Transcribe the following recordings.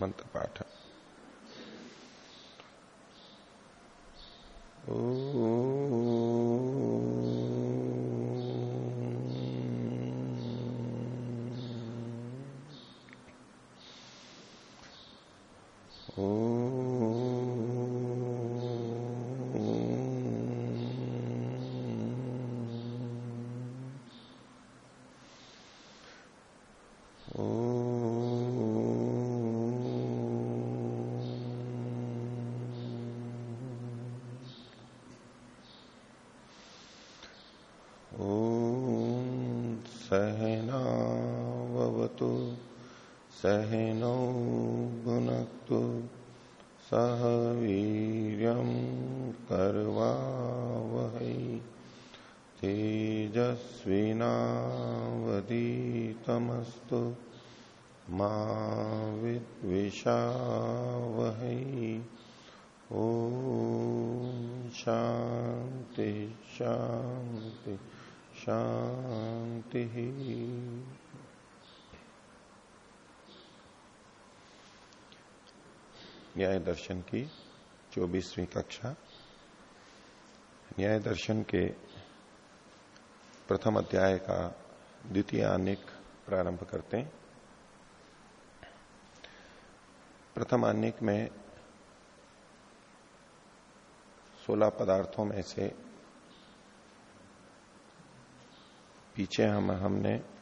मंत्र पाठ दर्शन की चौबीसवीं कक्षा। न्याय दर्शन के प्रथम अध्याय का द्वितीय आनिक प्रारंभ करते हैं। प्रथम आनिक में सोलह पदार्थों में से पीछे हम, हमने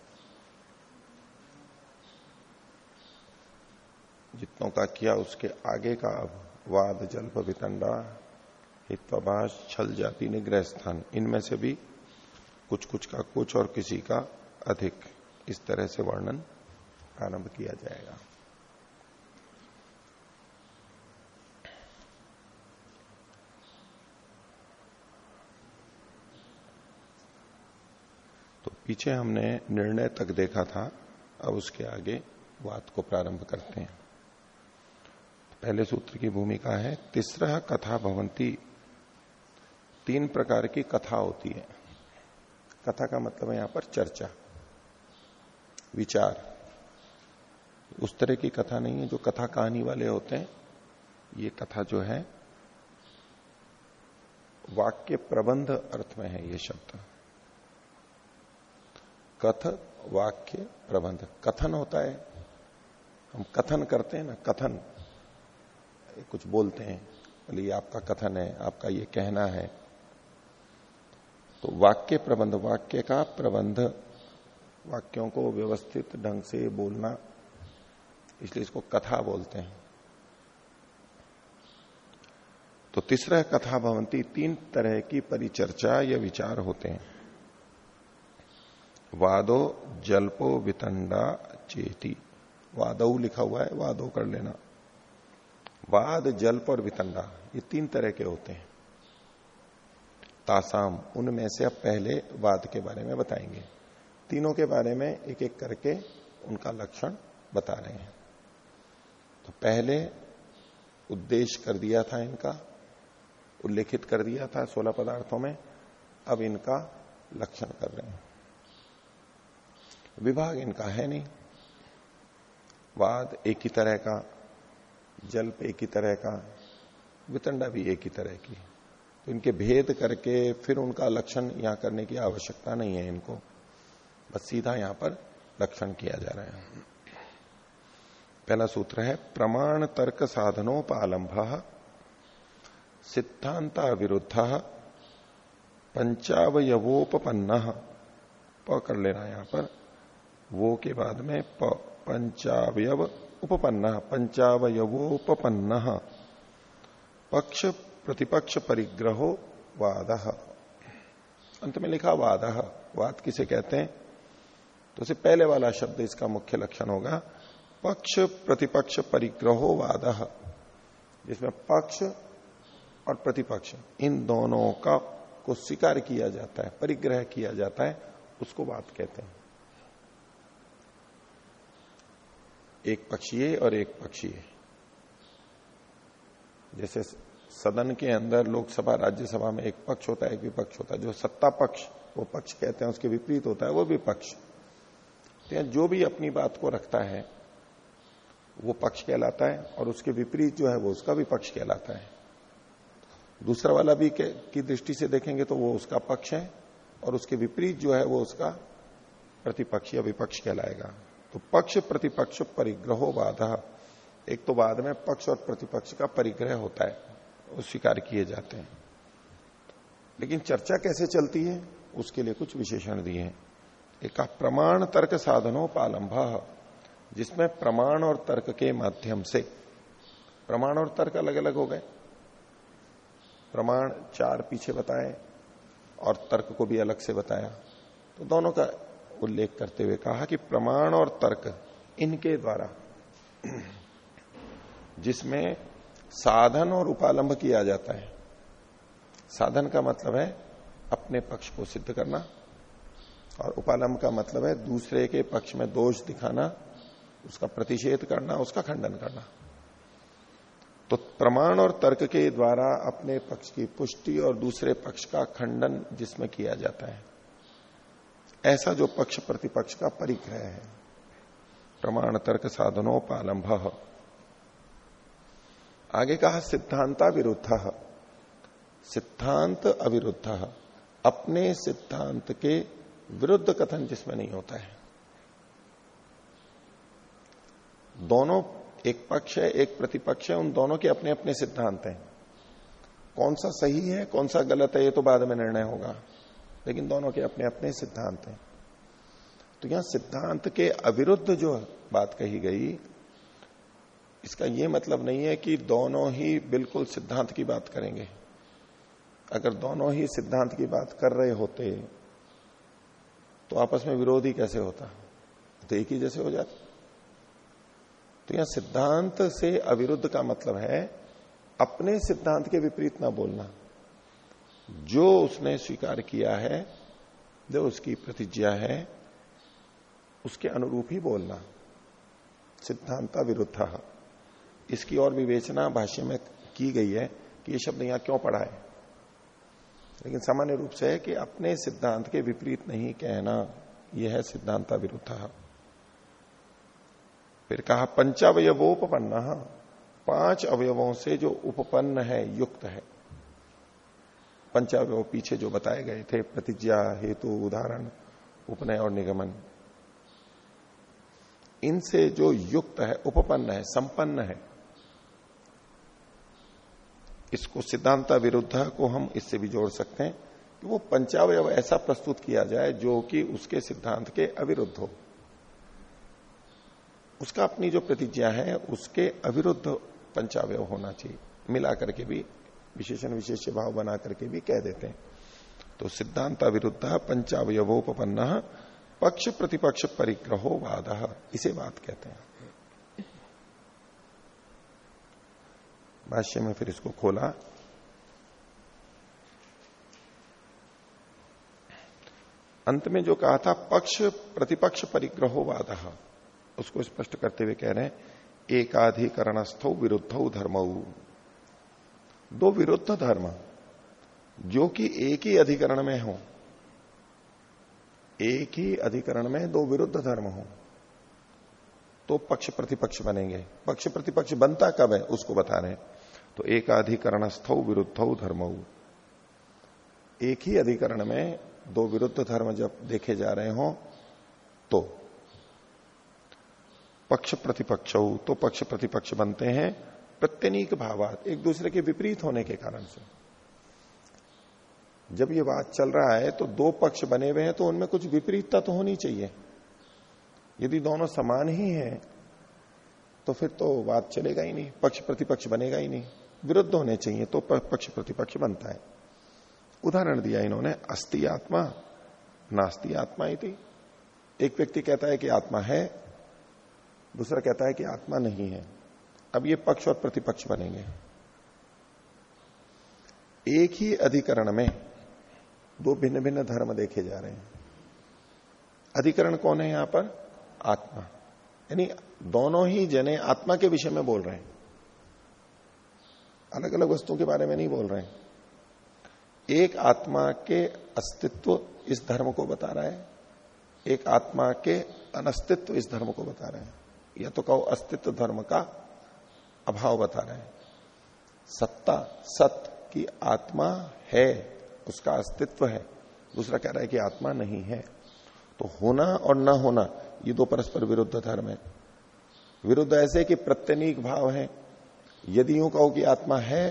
जितनों का किया, उसके आगे का अब वाद, जल्प, वितंडा हित्वाभाष छल जाति निग्रह स्थान इनमें से भी कुछ कुछ का, कुछ और किसी का अधिक इस तरह से वर्णन प्रारंभ किया जाएगा। तो पीछे हमने निर्णय तक देखा था, अब उसके आगे वाद को प्रारंभ करते हैं। पहले सूत्र की भूमिका है, तीसरा कथा भवंती तीन प्रकार की कथा होती है। कथा का मतलब है यहाँ पर चर्चा, विचार। उस तरह की कथा नहीं है जो कथा कहानी वाले होते हैं। ये कथा जो है, वाक्य प्रबंध अर्थ में है ये शब्द। कथ, वाक्य प्रबंध। कथन होता है। हम कथन करते हैं ना, कथन। कुछ बोलते हैं बोले आपका कथन है, आपका ये कहना है। तो वाक्य प्रबंध, वाक्य का प्रबंध, वाक्यों को व्यवस्थित ढंग से बोलना, इसलिए इसको कथा बोलते हैं। तो तीसरा कथा भवंती, तीन तरह की परिचर्चा या विचार होते हैं। वादो, जल्पो, वितंडा, चेती। वादो लिखा हुआ है वादो कर लेना। वाद जल्प और वितंडा ये तीन तरह के होते हैं। तासाम, उनमें से अब पहले वाद के बारे में बताएँगे। तीनों के बारे में एक एक करके उनका लक्षण बता रहे हैं। तो पहले उद्देश्य कर दिया था इनका, उल्लेखित कर दिया था सोलह पदार्थों में, अब इनका लक्षण कर रहे हैं। विभाग इनका है नहीं। वाद एक ही तरह का जल एक ही तरह का, वितंडा भी एक ही तरह की। तो इनके भेद करके फिर उनका लक्षण यहाँ करने की आवश्यकता नहीं है इनको। बस सीधा यहाँ पर लक्षण किया जा रहा है। पहला सूत्र है, प्रमाण तर्क साधनोपालंभ, सिद्धांता विरुद्ध पंचावयवोपन्न प कर लेना यहाँ पर। वो के बाद में प, पंचावयव उपपन्न पंचावयवोपन्न पक्ष प्रतिपक्ष परिग्रहो वाद। अंत में लिखा वाद। वाद किसे कहते हैं? तो उसे पहले वाला शब्द इसका मुख्य लक्षण होगा। पक्ष प्रतिपक्ष परिग्रहो वाद। जिसमें पक्ष और प्रतिपक्ष, इन दोनों का को स्वीकार किया जाता है, परिग्रह किया जाता है, उसको वाद कहते हैं। एक पक्षीय और एक पक्षीय जैसे सदन के अंदर लोकसभा, राज्यसभा में एक पक्ष होता है, एक विपक्ष होता है। जो सत्ता पक्ष, वो पक्ष कहते हैं, उसके विपरीत होता है, वो विपक्ष तो जो भी अपनी बात को रखता है, वो पक्ष कहलाता है और उसके विपरीत जो है, वो उसका विपक्ष कहलाता है। दूसरा वाला भी की दृष्टि से देखेंगे तो वो उसका पक्ष है और उसके विपरीत जो है, वो उसका प्रतिपक्ष या विपक्ष कहलाएगा। तो पक्ष प्रतिपक्ष परिग्रहो बाधा। एक तो बाद में पक्ष और प्रतिपक्ष का परिग्रह होता है, वो स्वीकार किए जाते हैं। लेकिन चर्चा कैसे चलती है? उसके लिए कुछ विशेषण दिए हैं। एक प्रमाण तर्क साधनों पालंभ, जिसमें प्रमाण और तर्क के माध्यम से, प्रमाण और तर्क अलग अलग हो गए। प्रमाण चार पीछे बताए और तर्क को भी अलग से बताया तो दोनों का उल्लेख करते हुए कहा कि प्रमाण और तर्क इनके द्वारा, जिसमें साधन और उपालंब किया जाता है। साधन का मतलब है अपने पक्ष को सिद्ध करना और उपालंब का मतलब है दूसरे के पक्ष में दोष दिखाना, उसका प्रतिषेध करना, उसका खंडन करना। तो प्रमाण और तर्क के द्वारा अपने पक्ष की पुष्टि और दूसरे पक्ष का खंडन जिसमें किया जाता है। ऐसा जो पक्ष प्रतिपक्ष का परिग्रह है। प्रमाण तर्क साधनोपालंभ आगे कहा, सिद्धांता विरुद्ध। सिद्धांत अविरुद्ध। अपने सिद्धांत के विरुद्ध कथन जिसमें नहीं होता है। दोनों एक पक्ष है, एक प्रतिपक्ष है, उन दोनों के अपने अपने सिद्धांत हैं। कौन सा सही है, कौन सा गलत है, ये तो बाद में निर्णय होगा। लेकिन दोनों के अपने अपने सिद्धांत हैं। तो यहाँ सिद्धांत के अविरुद्ध जो बात कही गई, इसका यह मतलब नहीं है कि दोनों ही बिल्कुल सिद्धांत की बात करेंगे। अगर दोनों ही सिद्धांत की बात कर रहे होते तो आपस में विरोध कैसे होता? तो एक ही जैसे हो जाता। तो यहाँ सिद्धांत से अविरुद्ध का मतलब है, अपने सिद्धांत के विपरीत ना बोलना। जो उसने स्वीकार किया है, जो उसकी प्रतिज्ञा है, उसके अनुरूप ही बोलना। सिद्धांत विरुद्ध। इसकी और विवेचना भाष्य में की गई है कि ये शब्द यहाँ क्यों पढ़ा है। लेकिन सामान्य रूप से है कि अपने सिद्धांत के विपरीत नहीं कहना, यह है सिद्धांत विरुद्ध। फिर कहा पंचावयवोपन्न पाँच अवयवों से जो उपपन्न है, युक्त है। पंचावय पीछे जो बताए गए थे, प्रतिज्ञा, हेतु, उदाहरण उपनय और निगमन। इनसे जो युक्त है, उपपन्न है, संपन्न है, इसको सिद्धांत विरुद्ध को हम इससे भी जोड़ सकते हैं कि वो पंचावय ऐसा प्रस्तुत किया जाए जो कि उसके सिद्धांत के अविरुद्ध हो। उसका अपनी जो प्रतिज्ञा है, उसके अविरुद्ध पंचावय होना चाहिए मिला करके भी विशेषण विशेष भाव बना करके भी कह देते हैं। तो सिद्धांत विरुद्ध पंचावयोपन्न पक्ष प्रतिपक्ष परिग्रहो वाद। इसे बात कहते हैं। भाष्य में फिर इसको खोला। अंत में जो कहा था, पक्ष प्रतिपक्ष परिग्रहो वाद, उसको स्पष्ट करते हुए कह रहे हैं, एकाधिकरणस्थो विरुद्ध धर्म। दो विरुद्ध धर्म, जो कि एक ही अधिकरण में हो। एक ही अधिकरण में दो विरुद्ध धर्म हो। तो पक्ष प्रतिपक्ष बनेंगे। पक्ष प्रतिपक्ष बनता कब है, उसको बता रहे हैं। तो एक अधिकरण स्थौ विरुद्ध धर्म। एक ही अधिकरण में दो विरुद्ध धर्म जब देखे जा रहे हो तो पक्ष प्रतिपक्ष तो पक्ष प्रतिपक्ष बनते हैं। प्रत्यनीक भावात, एक दूसरे के विपरीत होने के कारण से। जब ये बात चल रहा है तो दो पक्ष बने हुए हैं तो उनमें कुछ विपरीतता तो होनी चाहिए। यदि दोनों समान ही हैं तो फिर तो बात चलेगा ही नहीं, पक्ष प्रतिपक्ष बनेगा ही नहीं। विरुद्ध होने चाहिए तो पक्ष प्रतिपक्ष बनता है। उदाहरण दिया इन्होंने अस्थि आत्मा, नास्ति आत्मा थी एक व्यक्ति कहता है कि आत्मा है, दूसरा कहता है कि आत्मा नहीं है। अब ये पक्ष और प्रतिपक्ष बनेंगे। एक ही अधिकरण में दो भिन्न भिन्न धर्म देखे जा रहे हैं। अधिकरण कौन है यहाँ पर? आत्मा। यानी दोनों ही जने आत्मा के विषय में बोल रहे हैं। अलग अलग वस्तुओं के बारे में नहीं बोल रहे हैं। एक आत्मा के अस्तित्व इस धर्म को बता रहा है। एक आत्मा के अनस्तित्व इस धर्म को बता रहे हैं। या तो कहो अस्तित्व धर्म का अभाव बता रहे हैं। सत्ता, सत की आत्मा है, उसका अस्तित्व है। दूसरा कह रहा है कि आत्मा नहीं है। तो होना और न होना, ये दो परस्पर विरुद्ध धर्म है। विरुद्ध ऐसे कि प्रत्यनीक भाव है। यदि यूँ कहो कि आत्मा है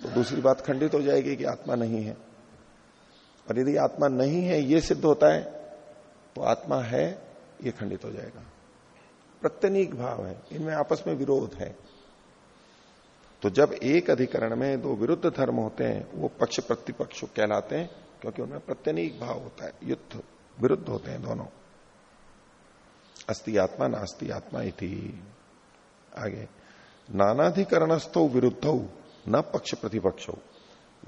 तो दूसरी बात खंडित हो जाएगी कि आत्मा नहीं है। और यदि आत्मा नहीं है, ये सिद्ध होता है तो आत्मा है, ये खंडित हो जाएगा। प्रत्यनीक भाव है, इनमें आपस में विरोध है। तो जब एक अधिकरण में दो विरुद्ध धर्म होते हैं, वो पक्ष प्रतिपक्ष कहलाते हैं, क्योंकि उनमें प्रत्यनीक भाव होता है, युद्ध, विरुद्ध होते हैं दोनों। अस्ति आत्मा, नास्ति आत्मा इति। आगे, नानाधिकरणस्थो विरुद्ध, न पक्ष प्रतिपक्ष।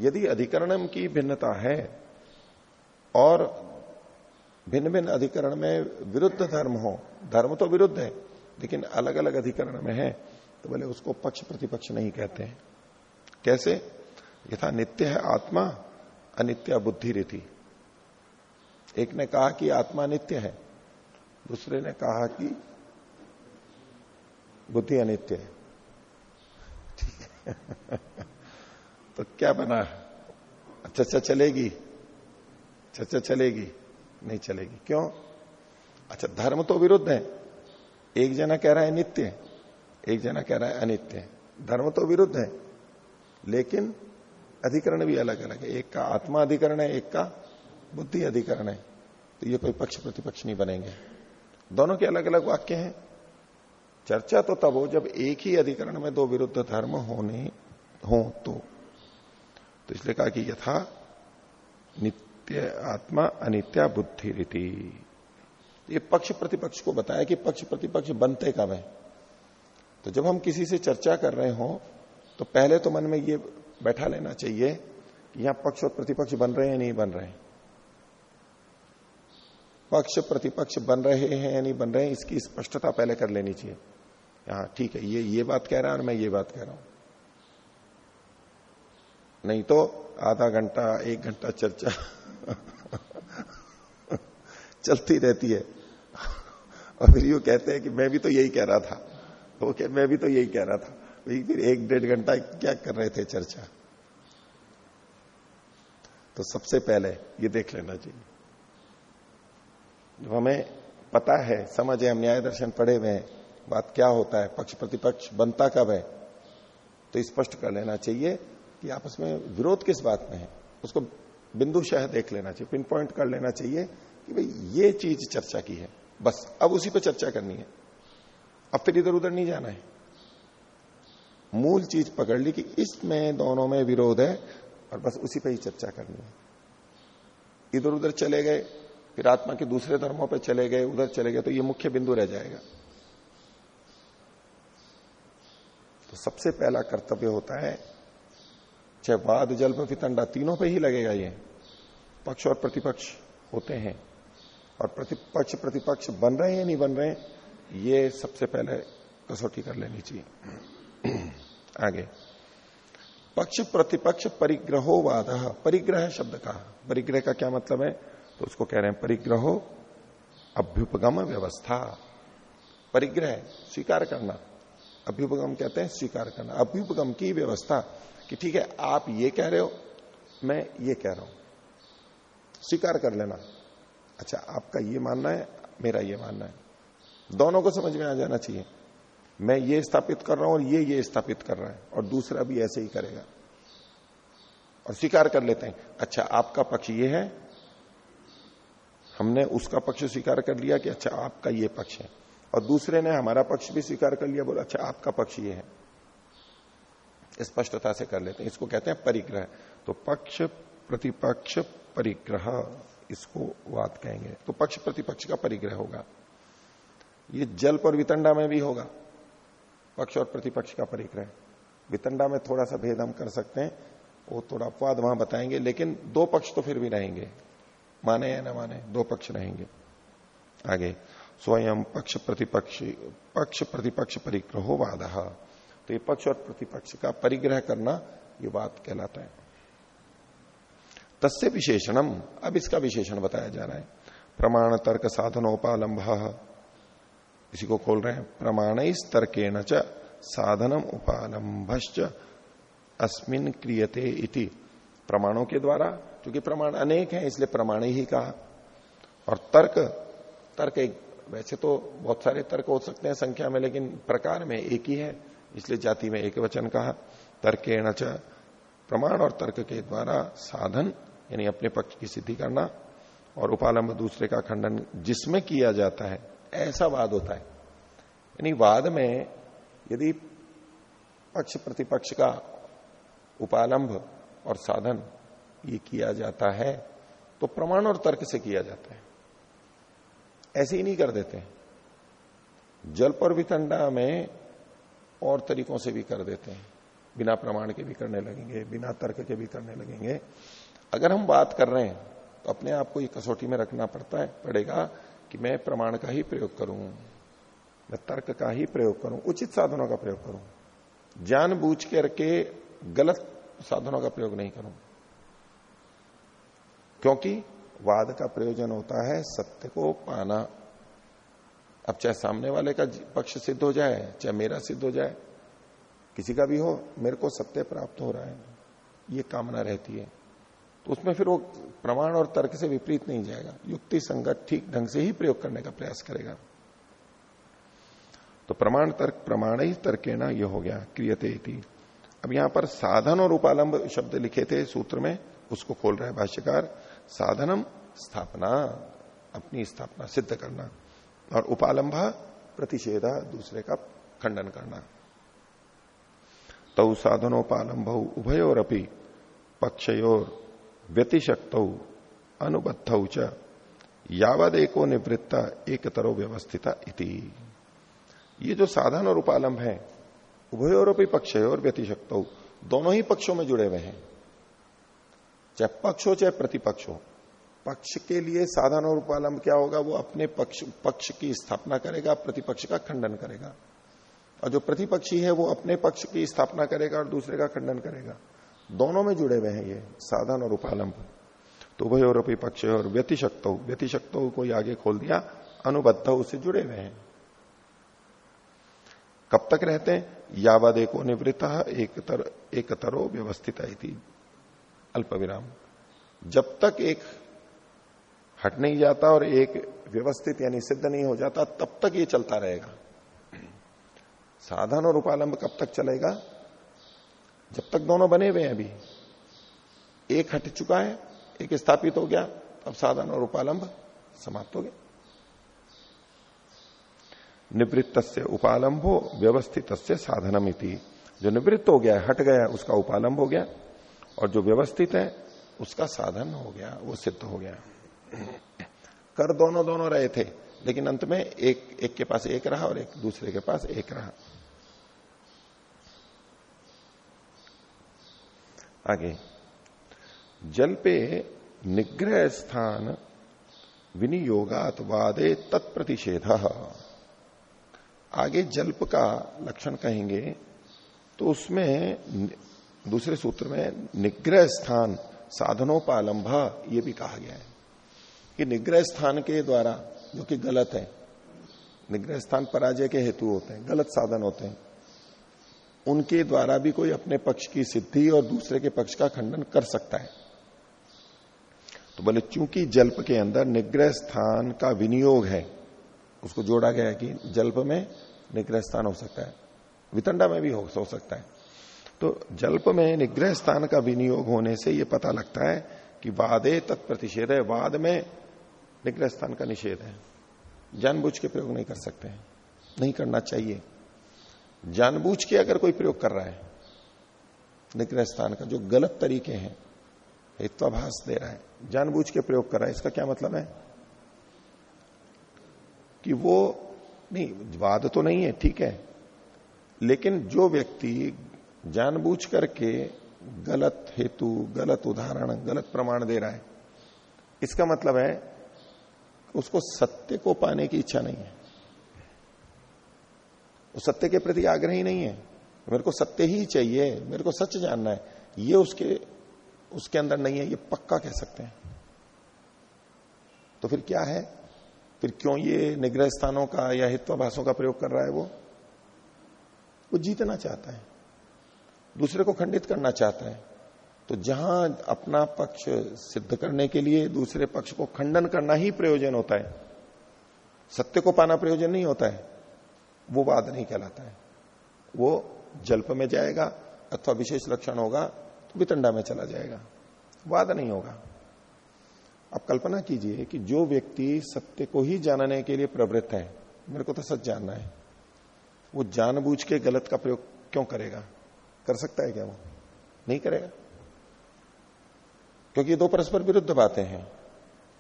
यदि अधिकरणम की भिन्नता है, और भिन्न भिन्न अधिकरण में विरुद्ध धर्म हो, धर्म तो विरुद्ध है लेकिन अलग अलग अधिकरण में है तो बोले उसको पक्ष प्रतिपक्ष नहीं कहते हैं। कैसे? यथा नित्य है आत्मा, अनित्य बुद्धि रीति। एक ने कहा कि आत्मा नित्य है, दूसरे ने कहा कि बुद्धि अनित्य है। ठीक है। तो क्या बना? अच्छा चलेगी। चर्चा चलेगी, नहीं चलेगी। क्यों? अच्छा धर्म तो विरुद्ध है। एक जना कह रहा है नित्य एक जना कह रहा है अनित्य धर्म तो विरुद्ध है लेकिन अधिकरण भी अलग अलग है। एक का आत्मा अधिकरण है एक का बुद्धि अधिकरण है। तो ये कोई पक्ष प्रतिपक्ष नहीं बनेंगे। दोनों के अलग अलग वाक्य हैं। चर्चा तो तब हो जब एक ही अधिकरण में दो विरुद्ध धर्म होने हो तो, तो इसलिए कहा कि यथा नित्य आत्मा अनित्या बुद्धि रीति। ये पक्ष प्रतिपक्ष को बताया कि पक्ष प्रतिपक्ष बनते कब है? तो जब हम किसी से चर्चा कर रहे हो तो पहले तो मन में ये बैठा लेना चाहिए कि यहाँ पक्ष और प्रतिपक्ष बन रहे हैं नहीं बन रहे पक्ष प्रतिपक्ष बन रहे हैं या नहीं बन रहे हैं, इसकी स्पष्टता पहले कर लेनी चाहिए। हाँ ठीक है, ये ये बात कह रहा है और मैं ये बात कह रहा हूँ। नहीं तो आधा घंटा, एक घंटा चर्चा चलती रहती है। और फिर यू कहते हैं कि मैं भी तो यही कह रहा था तो क्या मैं भी तो यही कह रहा था। फिर एक डेढ़ घंटा क्या कर रहे थे चर्चा? तो सबसे पहले ये देख लेना चाहिए जब हमें पता है, समझ है, हम न्याय दर्शन पढ़े हुए हैं, बात क्या होता है, पक्ष प्रतिपक्ष बनता कब है तो स्पष्ट कर लेना चाहिए कि आपस में विरोध किस बात में है। उसको बिंदु शह देख लेना चाहिए, पिन पॉइंट कर लेना चाहिए कि भाई ये चीज़ चर्चा की है। बस, अब उसी पर चर्चा करनी है। अब फिर इधर उधर नहीं जाना है। मूल चीज़ पकड़ ली कि इसमें, दोनों में विरोध है, और बस उसी पर ही चर्चा करनी है। इधर उधर चले गए, फिर आत्मा के दूसरे धर्मों पर चले गए, उधर चले गए तो ये मुख्य बिंदु रह जाएगा। तो सबसे पहला कर्तव्य होता है, चाहे वाद, जल्प फितंडा तीनों पे ही लगेगा ये। पक्ष और प्रतिपक्ष होते हैं। और प्रतिपक्ष प्रतिपक्ष बन रहे हैं नहीं बन रहे ये सबसे पहले कसौटी कर लेनी चाहिए। आगे। पक्ष प्रतिपक्ष परिग्रहो वाद परिग्रह शब्द का। परिग्रह का क्या मतलब है? तो उसको कह रहे हैं परिग्रहो अभ्युपगम व्यवस्था। परिग्रह स्वीकार करना। अभ्युपगम कहते हैं स्वीकार करना। अभ्युपगम की व्यवस्था कि ठीक है, आप ये कह रहे हो, मैं ये कह रहा हूँ। स्वीकार कर लेना। अच्छा आपका ये मानना है, मेरा ये मानना है। दोनों को समझ में आ जाना चाहिए। मैं ये स्थापित कर रहा हूँ और ये ये स्थापित कर रहा है, और दूसरा भी ऐसे ही करेगा। और स्वीकार कर लेते हैं अच्छा आपका पक्ष ये है, हमने उसका पक्ष स्वीकार कर लिया कि अच्छा आपका ये पक्ष है। और दूसरे ने हमारा पक्ष भी स्वीकार कर लिया, बोला अच्छा आपका पक्ष ये है। स्पष्टता से कर लेते हैं। इसको कहते हैं परिग्रह। तो पक्ष प्रतिपक्ष परिग्रह। इसको वाद कहेंगे। तो पक्ष प्रतिपक्ष का परिग्रह होगा। ये जल्प और वितंडा में भी होगा। पक्ष और प्रतिपक्ष का परिग्रह। वितंडा में थोड़ा सा भेद हम कर सकते हैं। वो थोड़ा अपवाद वहाँ बताएँगे, लेकिन दो पक्ष तो फिर भी रहेंगे। माने या न माने, दो पक्ष रहेंगे। आगे, स्वयं पक्ष प्रतिपक्ष पक्ष प्रतिपक्ष परिग्रहो वाद। तो ये पक्ष और प्रतिपक्ष का परिग्रह करना ये बात कहलाता है। तस्य विशेषणम। अब इसका विशेषण बताया जा रहा है। प्रमाण तर्क साधनोपालंब इसी को खोल रहे हैं। प्रमाण तर्केण च साधनम उपालंभश्च अस्मिन क्रियते इति। प्रमाणों के द्वारा, क्योंकि प्रमाण अनेक हैं, इसलिए प्रमाण ही कहा। और तर्क तर्क एक, वैसे तो बहुत सारे तर्क हो सकते हैं संख्या में, लेकिन प्रकार में एक ही है। इसलिए जाति में एक वचन कहा। तर्केण च प्रमाण और तर्क के द्वारा साधन यानी अपने पक्ष की सिद्धि करना और उपालंब दूसरे का खंडन जिसमें किया जाता है, ऐसा वाद होता है। यानी वाद में यदि पक्ष प्रतिपक्ष का उपालंब और साधन ये किया जाता है तो प्रमाण और तर्क से किया जाता है। ऐसे ही नहीं कर देते जल पर वितंडा में और तरीकों से भी कर देते हैं। बिना प्रमाण के भी करने लगेंगे, बिना तर्क के भी करने लगेंगे। अगर हम बात कर रहे हैं तो अपने आप को ये कसौटी में रखना पड़ता है, पड़ेगा कि मैं प्रमाण का ही प्रयोग करूँ, मैं तर्क का ही प्रयोग करूँ, उचित साधनों का प्रयोग करूँ जानबूझ करके गलत साधनों का प्रयोग नहीं करूँ। क्योंकि वाद का प्रयोजन होता है सत्य को पाना। अब चाहे सामने वाले का पक्ष सिद्ध हो जाए, चाहे मेरा सिद्ध हो जाए, किसी का भी हो, मेरे को सत्य प्राप्त हो रहा है, ये कामना रहती है। तो उसमें फिर वो प्रमाण और तर्क से विपरीत नहीं जाएगा। युक्ति संगत ठीक ढंग से ही प्रयोग करने का प्रयास करेगा। तो प्रमाण तर्क प्रमाण ही तर्केना यह हो गया, क्रियते थी अब यहाँ पर साधन और उपालंब शब्द लिखे थे सूत्र में, उसको खोल रहे भाष्यकार, साधनम स्थापना, अपनी स्थापना सिद्ध करना, और उपालंब प्रतिषेधा, दूसरे का खंडन करना। तौ साधनोपालंब उभयोर अपनी पक्षयोर व्यतिशक्त अनुबद्ध च यावद एको निवृत्ता एक तरो व्यवस्थित इति। ये जो साधन और उपालंब है, उभयोरपी पक्ष है और व्यतिशक्त दोनों ही पक्षों में जुड़े हुए हैं। चाहे पक्ष हो, चाहे प्रतिपक्ष हो, पक्ष के लिए साधन और उपालंब क्या होगा? वो अपने पक्ष पक्ष की स्थापना करेगा, प्रतिपक्ष का खंडन करेगा। और जो प्रतिपक्षी है, वो अपने पक्ष की स्थापना करेगा और दूसरे का खंडन करेगा। दोनों में जुड़े हुए हैं ये साधन और उपालंब। तो उभय और पक्ष और व्यतिशक्त व्यतिशक्त को आगे खोल दिया अनुबद्ध उससे जुड़े हुए हैं। कब तक रहते हैं? यावद एको निवृत्त एक, तर, एक व्यवस्थित आई थी अल्प विराम जब तक एक हट नहीं जाता और एक व्यवस्थित यानी सिद्ध नहीं हो जाता तब तक ये चलता रहेगा। साधन और उपालंब कब तक चलेगा? जब तक दोनों बने हुए हैं अभी। एक हट चुका है, एक स्थापित हो गया, अब साधन और उपालंब समाप्त हो गया निवृत्त से उपालंबो व्यवस्थित से साधनम जो निवृत्त हो गया हट गया उसका उपालंब हो गया। और जो व्यवस्थित है, उसका साधन हो गया, वो सिद्ध हो गया। कर दोनों दोनों रहे थे, लेकिन अंत में एक एक के पास एक रहा और एक दूसरे के पास एक रहा। आगे। जल पे निग्रह स्थान विनियोगात वादे तत्प्रतिषेध। आगे जल्प का लक्षण कहेंगे तो उसमें दूसरे सूत्र में निग्रह स्थान साधनोपालंभ ये भी कहा गया है कि निग्रह स्थान के द्वारा, जो कि गलत है, निग्रह स्थान पराजय के हेतु होते हैं, गलत साधन होते हैं उनके द्वारा भी कोई अपने पक्ष की सिद्धि और दूसरे के पक्ष का खंडन कर सकता है। तो बोले चूँकि जल्प के अंदर निग्रह स्थान का विनियोग है उसको जोड़ा गया कि जल्प में निग्रह स्थान हो सकता है वितंडा में भी हो, हो सकता है। तो जल्प में निग्रह स्थान का विनियोग होने से यह पता लगता है कि वादे तत्प्रतिषेध है वाद में निग्रह स्थान का निषेध है। जानबूझ के प्रयोग नहीं कर सकते हैं नहीं करना चाहिए। जानबूझ के अगर कोई प्रयोग कर रहा है निग्रह स्थान का जो गलत तरीके हैं हित्वाभास दे रहा है, जानबूझ के प्रयोग कर रहा है, इसका क्या मतलब है? कि वो, नहीं, वाद तो नहीं है, ठीक है, लेकिन जो व्यक्ति जानबूझ करके गलत हेतु, गलत उदाहरण, गलत प्रमाण दे रहा है, इसका मतलब है, उसको सत्य को पाने की इच्छा नहीं है। वो सत्य के प्रति आग्रह ही नहीं है। मेरे को सत्य ही चाहिए, मेरे को सच जानना है। ये उसके उसके अंदर नहीं है, ये पक्का कह सकते हैं। तो फिर क्या है? फिर क्यों ये निग्रह स्थानों का या हित्वाभाषों का प्रयोग कर रहा है वो? वो जीतना चाहता है। दूसरे को खंडित करना चाहता है। तो जहाँ अपना पक्ष सिद्ध करने के लिए दूसरे पक्ष को खंडन करना ही प्रयोजन होता है। सत्य को पाना प्रयोजन नहीं होता है। वो वाद नहीं कहलाता है। वो जल्प में जाएगा अथवा विशेष लक्षण होगा तो वितंडा में चला जाएगा। वाद नहीं होगा। अब कल्पना कीजिए कि जो व्यक्ति सत्य को ही जानने के लिए प्रवृत्त है, मेरे को तो सच जानना है। वो जानबूझ के गलत का प्रयोग क्यों करेगा? कर सकता है क्या वो? नहीं करेगा। क्योंकि ये दो परस्पर विरुद्ध बातें हैं।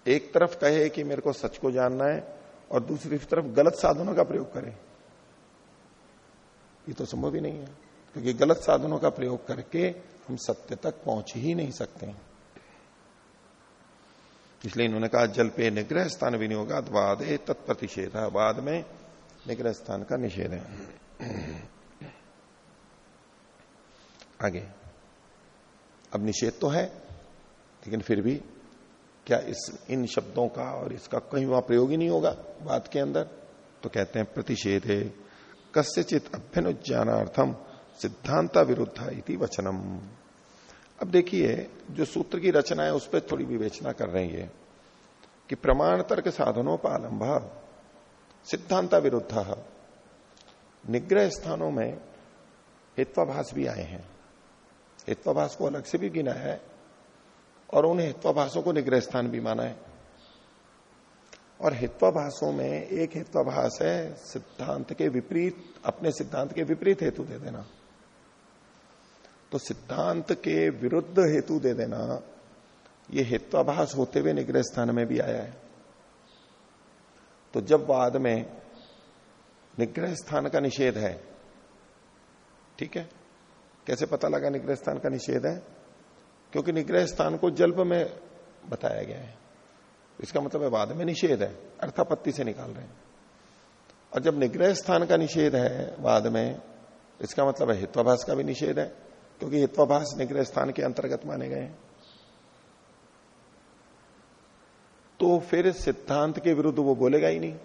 एक तरफ़ कहे कि मेरे को सच को जानना है और दूसरी तरफ़ गलत साधनों का प्रयोग करे। ये तो संभव ही नहीं है। क्योंकि गलत साधनों का प्रयोग करके हम सत्य तक पहुँच ही नहीं सकते इसलिए इन्होंने कहा, जल पे निग्रह स्थान विनियोग वाद तत्प्रतिषेध वाद में निग्रह स्थान का निषेध है। आगे। अब निषेध तो है, लेकिन फिर भी क्या इस, इन शब्दों का और इसका कहीं वहाँ प्रयोग ही नहीं होगा बात के अंदर? तो कहते हैं प्रतिषेध है। कस्यचित अभ्यनुज्ञानार्थम सिद्धांता विरुद्ध इति वचनम। अब देखिए, जो सूत्र की रचना है, उस पर थोड़ी विवेचना कर रहे हैं कि प्रमाण तर्क साधनों पर आलंब सिद्धांता विरुद्ध निग्रह स्थानों में हित्वाभास भी आए हैं। हित्वाभास को अलग से भी गिना है, और उन हित्वाभाषों को निग्रह स्थान भी माना है। और हित्वाभाषों में एक हित्वाभास है, सिद्धांत के विपरीत, अपने सिद्धांत के विपरीत हेतु दे देना। तो सिद्धांत के विरुद्ध हेतु दे देना, ये हित्वाभास होते हुए निग्रह स्थान में भी आया है। तो जब वाद में निग्रह स्थान का निषेध है, ठीक है? कैसे पता लगा निग्रह स्थान का निषेध है? क्योंकि निग्रह स्थान को जल्प में बताया गया है। इसका मतलब है वाद में निषेध है, अर्थापत्ति से निकाल रहे हैं। और जब निग्रह स्थान का निषेध है वाद में, इसका मतलब है हित्वाभास का भी निषेध है, क्योंकि हित्वाभास निग्रह स्थान के अंतर्गत माने गए हैं। तो फिर सिद्धांत के विरुद्ध वो बोलेगा ही नहीं।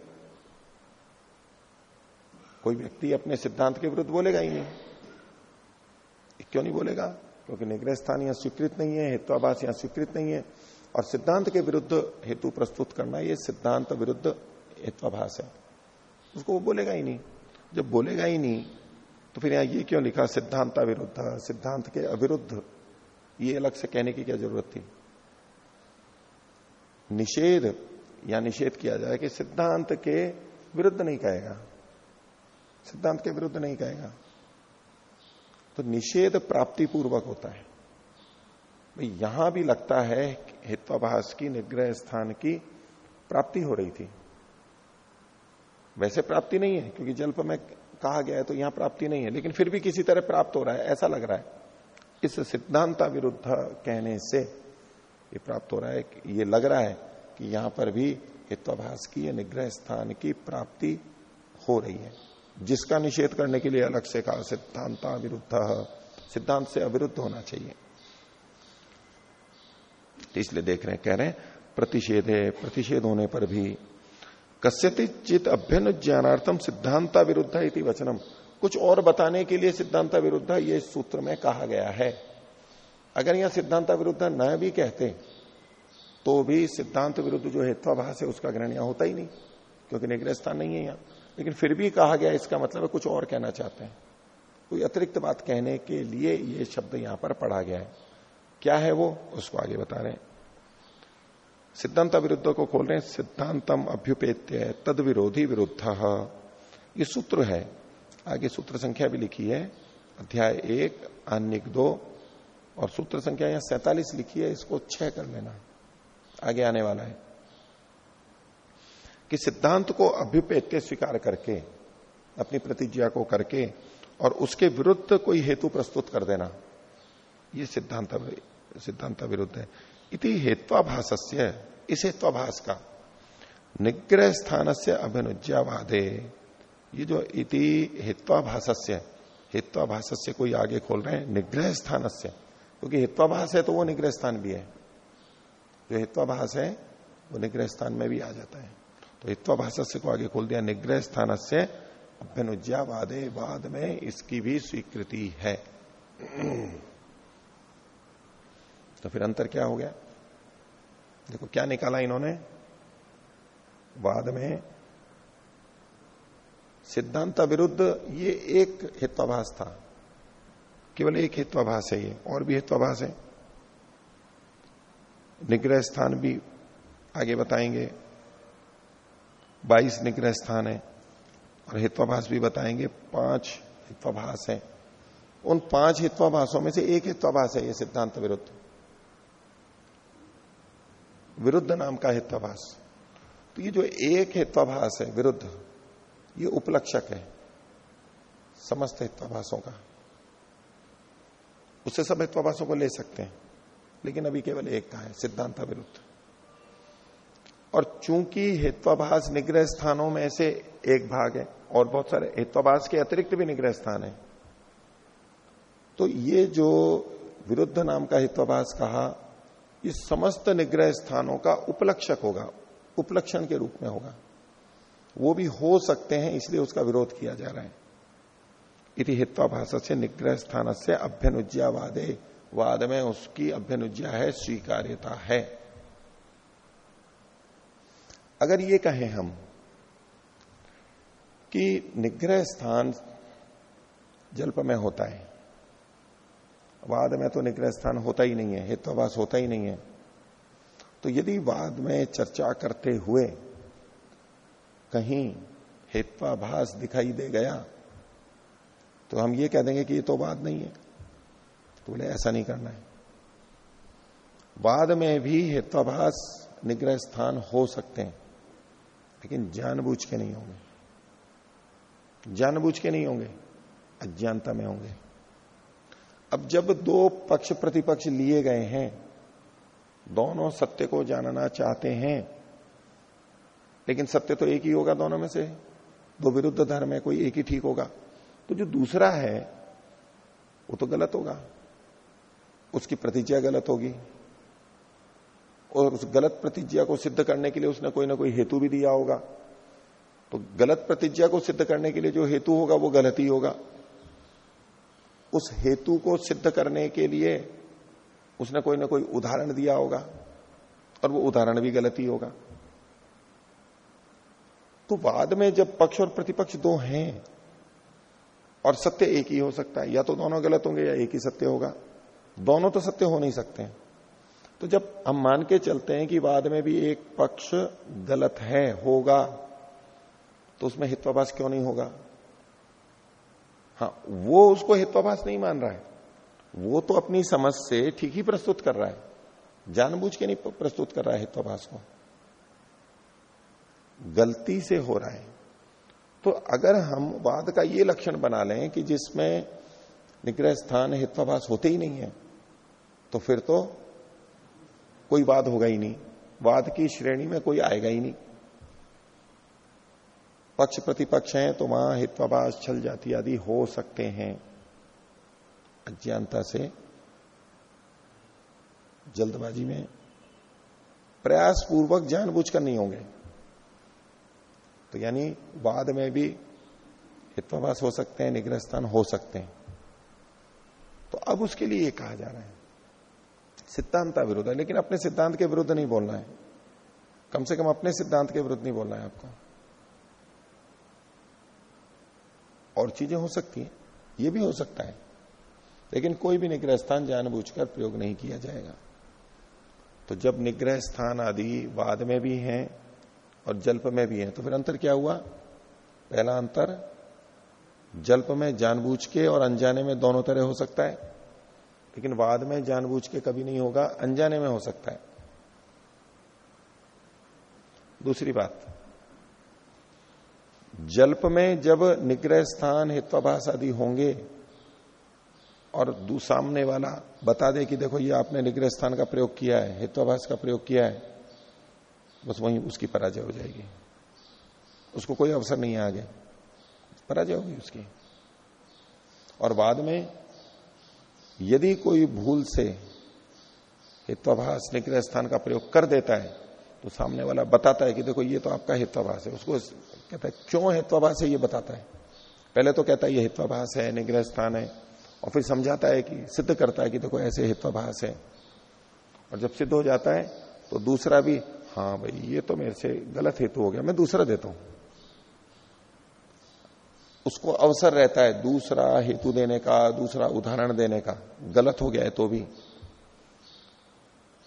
कोई व्यक्ति अपने सिद्धांत के विरुद्ध बोलेगा ही नहीं। क्यों नहीं बोलेगा? क्योंकि निग्रह स्थान यहाँ स्वीकृत नहीं है, हेत्वाभास यहाँ स्वीकृत नहीं है। और सिद्धांत के विरुद्ध हेतु प्रस्तुत करना ये सिद्धांत विरुद्ध हेत्वाभाष है। उसको वो बोलेगा ही नहीं। जब बोलेगा ही नहीं तो फिर यहाँ ये क्यों लिखा? सिद्धांत विरुद्ध। सिद्धांत के अविरुद्ध, ये अलग से कहने की क्या ज़रूरत थी? निषेध, या निषेध किया जाए कि सिद्धांत के विरुद्ध नहीं कहेगा। सिद्धांत के विरुद्ध नहीं कहेगा। तो निषेध प्राप्ति पूर्वक होता है। भाई, यहाँ भी लगता है हित्वाभास की निग्रह स्थान की प्राप्ति हो रही थी। वैसे प्राप्ति नहीं है, क्योंकि जल्प में कहा गया है तो यहाँ प्राप्ति नहीं है, लेकिन फिर भी किसी तरह प्राप्त हो रहा है, ऐसा लग रहा है। इस सिद्धांता विरुद्ध कहने से ये प्राप्त हो रहा है ये लग रहा है कि यहाँ पर भी हित्वाभास की या निग्रह स्थान की प्राप्ति हो रही है। जिसका निषेध करने के लिए अलग से कहा, सिद्धांता विरुद्ध, सिद्धांत से अविरुद्ध होना चाहिए। इसलिए देख रहे हैं, कह रहे हैं, प्रतिषेध है प्रतिषेध होने पर भी कस्यति चित अभ्यन ज्ञानार्थम सिद्धांता विरुद्ध इति वचनम। कुछ और बताने के लिए सिद्धांता विरुद्ध ये सूत्र में कहा गया है। अगर यह सिद्धांता विरुद्ध न भी कहते तो भी सिद्धांत विरुद्ध जो हेत्वाभाष है, उसका ग्रहण यहाँ होता ही नहीं, क्योंकि निग्रह स्थान नहीं है यहाँ। लेकिन फिर भी कहा गया इसका मतलब है कुछ और कहना चाहते हैं। कोई अतिरिक्त बात कहने के लिए ये शब्द यहाँ पर पढ़ा गया है। क्या है वो, उसको आगे बता रहे सिद्धांत विरुद्ध को खोल रहे हैं, सिद्धांतम अभ्युपेत्य तद विरोधी विरुद्ध। ये सूत्र है। आगे सूत्र संख्या भी लिखी है। अध्याय एक अन्य दो, और सूत्र संख्या यहाँ सैतालीस लिखी है, इसको छह कर लेना। आगे आने वाला है। कि सिद्धांत को अभ्युपेत्य स्वीकार करके, अपनी प्रतिज्ञा को करके, और उसके विरुद्ध कोई हेतु प्रस्तुत कर देना। ये सिद्धांत सिद्धांत विरुद्ध है। इति हेत्वाभाष्य इस हेत्वाभाष का। निग्रह स्थान से अभिनुज्ञावादे ये जो इति हेत्वाभाष्य हेत्वाभाष्य कोई आगे खोल रहे हैं निग्रह स्थान से क्योंकि हेत्वाभाष है तो वो निग्रह स्थान भी है। जो हेत्वाभाष है, वो निग्रह स्थान में भी आ जाता है। तो हित्वाभाष को आगे खोल दिया निग्रह स्थान से अभ्यनुज्ञा वादे वाद में इसकी भी स्वीकृति है। तो फिर अंतर क्या हो गया? देखो, क्या निकाला इन्होंने? वाद में सिद्धांत विरुद्ध ये एक हित्वाभास था। केवल एक हित्वाभास है ये, और भी हित्वाभास है। निग्रह स्थान भी आगे बताएँगे। 22 निग्रह स्थान है, और हित्वाभास भी बताएँगे। पाँच हित्वाभास है। उन पाँच हित्वाभासों में से एक हित्वाभास है ये सिद्धांत विरुद्ध। विरुद्ध नाम का हित्वाभास तो ये जो एक हित्वाभास है, विरुद्ध, ये उपलक्षक है समस्त हित्वाभासों का। उससे सब हित्वाभासों को ले सकते हैं, लेकिन अभी केवल एक का है, सिद्धांत विरुद्ध। और चूँकि हित्वाभास निग्रह स्थानों में से एक भाग है, और बहुत सारे हित्वाभास के अतिरिक्त भी निग्रह स्थान है तो ये जो विरुद्ध नाम का हित्वाभास कहा ये समस्त निग्रह स्थानों का उपलक्षक होगा, उपलक्षण के रूप में होगा। वो भी हो सकते हैं, इसलिए उसका विरोध किया जा रहा है। इति हित्वाभाष से निग्रह स्थान से अभ्यनुज्ञा वादे वाद में उसकी अभ्यनुज्ञा है, स्वीकार्यता है। अगर ये कहें हम कि निग्रह स्थान जल्प में होता है वाद में तो निग्रह स्थान होता ही नहीं है हित्वाभास होता ही नहीं है। तो यदि वाद में चर्चा करते हुए कहीं हित्वाभास दिखाई दे गया तो हम ये कह देंगे कि ये तो वाद नहीं है। तो बोले, ऐसा नहीं करना है। वाद में भी हित्वाभास निग्रह स्थान हो सकते हैं, लेकिन जानबूझ के नहीं होंगे। जानबूझ के नहीं होंगे, अज्ञानता में होंगे। अब जब दो पक्ष प्रतिपक्ष लिए गए हैं, दोनों सत्य को जानना चाहते हैं, लेकिन सत्य तो एक ही होगा दोनों में से, दो विरुद्ध धर्म है, कोई एक ही ठीक होगा। तो जो दूसरा है, वो तो गलत होगा, उसकी प्रतिज्ञा गलत होगी, और उस गलत प्रतिज्ञा को सिद्ध करने के लिए उसने कोई ना कोई हेतु भी दिया होगा। तो गलत प्रतिज्ञा को सिद्ध करने के लिए जो हेतु होगा, वो गलत ही होगा। उस हेतु को सिद्ध करने के लिए उसने कोई ना कोई उदाहरण दिया होगा और वो उदाहरण भी गलत ही होगा। तो बाद में जब पक्ष और प्रतिपक्ष दो हैं और सत्य एक ही हो सकता है, या तो दोनों गलत होंगे या एक ही सत्य होगा। दोनों तो सत्य हो नहीं सकते। हैं तो जब हम मान के चलते हैं कि बाद में भी एक पक्ष गलत है, होगा तो उसमें हित्वाभास क्यों नहीं होगा? हाँ वो उसको हित्वाभास नहीं मान रहा है। वो तो अपनी समझ से ठीक ही प्रस्तुत कर रहा है। जानबूझ के नहीं प्रस्तुत कर रहा है हित्वाभास को। गलती से हो रहा है। तो अगर हम वाद का ये लक्षण बना लें कि जिसमें निग्रह स्थान हित्वाभास होते ही नहीं है तो फिर तो कोई वाद होगा ही नहीं। वाद की श्रेणी में कोई आएगा ही नहीं। पक्ष प्रतिपक्ष हैं तो वहाँ हित्वाभास छल जाति आदि हो सकते हैं। अज्ञानता से जल्दबाजी में प्रयास पूर्वक जानबूझकर नहीं होंगे। तो यानी वाद में भी हित्वाभास हो सकते हैं निग्रह स्थान हो सकते हैं। तो अब उसके लिए ये कहा जा रहा है। सिद्धांत विरुद्ध है, लेकिन अपने सिद्धांत के विरुद्ध नहीं बोलना है। कम से कम अपने सिद्धांत के विरुद्ध नहीं बोलना है आपको। और चीज़ें हो सकती हैं, ये भी हो सकता है। लेकिन कोई भी निग्रह स्थान जानबूझकर प्रयोग नहीं किया जाएगा। तो जब निग्रह स्थान आदि वाद में भी हैं और जल्प में भी है तो फिर अंतर क्या हुआ? पहला अंतर, जल्प में जानबूझ के और अनजाने में दोनों तरह हो सकता है। लेकिन वाद में जानबूझ के कभी नहीं होगा, अनजाने में हो सकता है। दूसरी बात जल्प में जब निग्रह स्थान हित्वाभास आदि होंगे और सामने वाला बता दे कि देखो ये आपने निग्रह स्थान का प्रयोग किया है, हित्वाभास का प्रयोग किया है, बस वहीं उसकी पराजय हो जाएगी। उसको कोई अवसर नहीं है आगे। पराजय होगी उसकी। और बाद में यदि कोई भूल से हित्वाभास निग्रह स्थान का प्रयोग कर देता है तो सामने वाला बताता है कि देखो ये तो आपका हित्वाभास है। उसको कहता है, क्यों हित्वाभास है? ये बताता है। पहले तो कहता है, ये हित्वाभास है निग्रह स्थान है। और फिर समझाता है कि, सिद्ध करता है कि देखो ऐसे हित्वाभास है। और जब सिद्ध हो जाता है तो दूसरा भी हाँ भाई, ये तो मेरे से गलत हेतु हो गया, मैं दूसरा देता हूँ। उसको अवसर रहता है दूसरा हेतु देने का, दूसरा उदाहरण देने का। गलत हो गया है तो भी।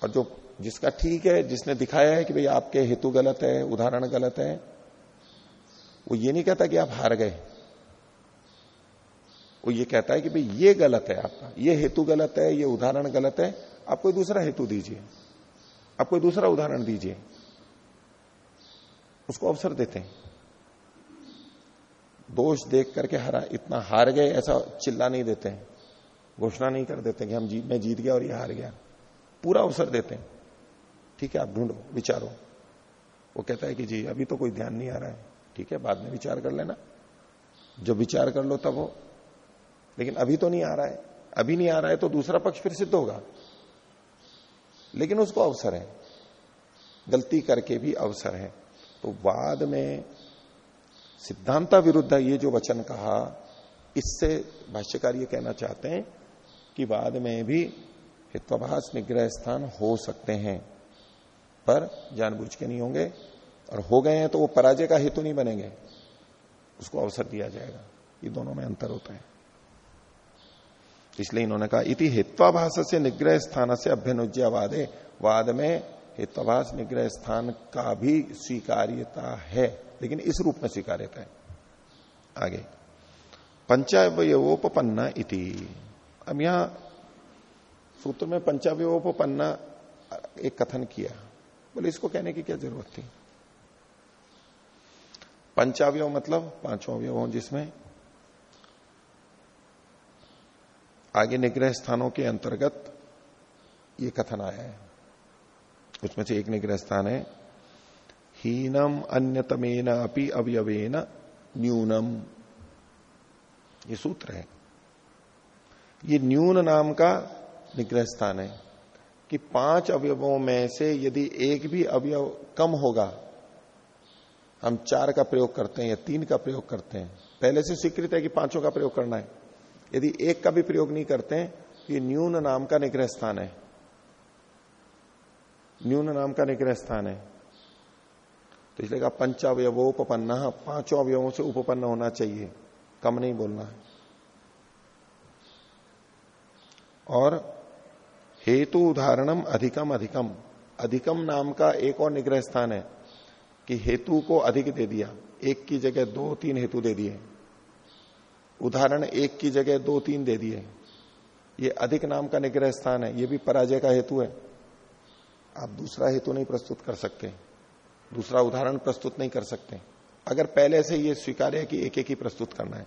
और जो जिसका ठीक है, जिसने दिखाया है कि भाई आपके हेतु गलत है, उदाहरण गलत है, वो ये नहीं कहता कि आप हार गए। वो ये कहता है कि भाई ये गलत है आपका, ये हेतु गलत है, ये उदाहरण गलत है, आप कोई दूसरा हेतु दीजिए। आप कोई दूसरा उदाहरण दीजिए। उसको अवसर देते हैं। दोष देख करके हरा, इतना हार गए, ऐसा चिल्ला नहीं देते घोषणा नहीं कर देते कि हम जीत, मैं जीत गया और ये हार गया। पूरा अवसर देते हैं। ठीक है, आप ढूंढो, विचारो। वो कहता है कि जी, अभी तो कोई ध्यान नहीं आ रहा है। ठीक है, बाद में विचार कर लेना। जब विचार कर लो तब हो। लेकिन अभी तो नहीं आ रहा है। अभी नहीं आ रहा है तो दूसरा पक्ष फिर सिद्ध होगा। लेकिन उसको अवसर है। गलती करके भी अवसर है। तो वाद में सिद्धांता विरुद्ध ये जो वचन कहा, इससे भाष्यकार ये कहना चाहते हैं कि बाद में भी हित्वाभास निग्रह स्थान हो सकते हैं। पर जानबूझ के नहीं होंगे और हो गए हैं तो वो पराजय का हेतु नहीं बनेंगे। उसको अवसर दिया जाएगा। ये दोनों में अंतर होता है। इसलिए इन्होंने कहा, इति हित्वाभाष से निग्रह स्थान से अभ्यनुज्य वादे वाद में हित्वाभाष निग्रह स्थान का भी स्वीकार्यता है, लेकिन इस रूप में स्वीकार्यता है। आगे पंचावयोपन्ना इति। अब यहाँ सूत्र में पंचावयोपन्ना एक कथन किया। बोले, इसको कहने की क्या ज़रूरत थी? पंचावय मतलब पाँचों अवयव जिसमें आगे निग्रह स्थानों के अंतर्गत ये कथन आया है। उसमें से एक निग्रह स्थान है, हीनम अन्यतमेन अपि अवयवेन न्यूनम। ये सूत्र है। ये न्यून नाम का निग्रह स्थान है। कि पाँच अवयवों में से यदि एक भी अवयव कम होगा, हम चार का प्रयोग करते हैं या तीन का प्रयोग करते हैं। पहले से स्वीकृत है कि पाँचों का प्रयोग करना है। यदि एक का भी प्रयोग नहीं करते हैं तो ये न्यून नाम का निग्रह स्थान है। न्यून नाम का निग्रह स्थान है। तो इसलिए कहा पंचावयवोपन्न पाँचों अवयवों से उपपन्न होना चाहिए। कम नहीं बोलना है। और हेतु उदाहरणम अधिकम अधिकम। अधिकम नाम का एक और निग्रह स्थान है कि हेतु को अधिक दे दिया। एक की जगह दो तीन हेतु दे दिए। उदाहरण, एक की जगह दो तीन दे दिए। ये अधिक नाम का निग्रह स्थान है। ये भी पराजय का हेतु है। आप दूसरा हेतु नहीं प्रस्तुत कर सकते। दूसरा उदाहरण प्रस्तुत नहीं कर सकते। अगर पहले से ये स्वीकार्य है कि एक एक ही प्रस्तुत करना है।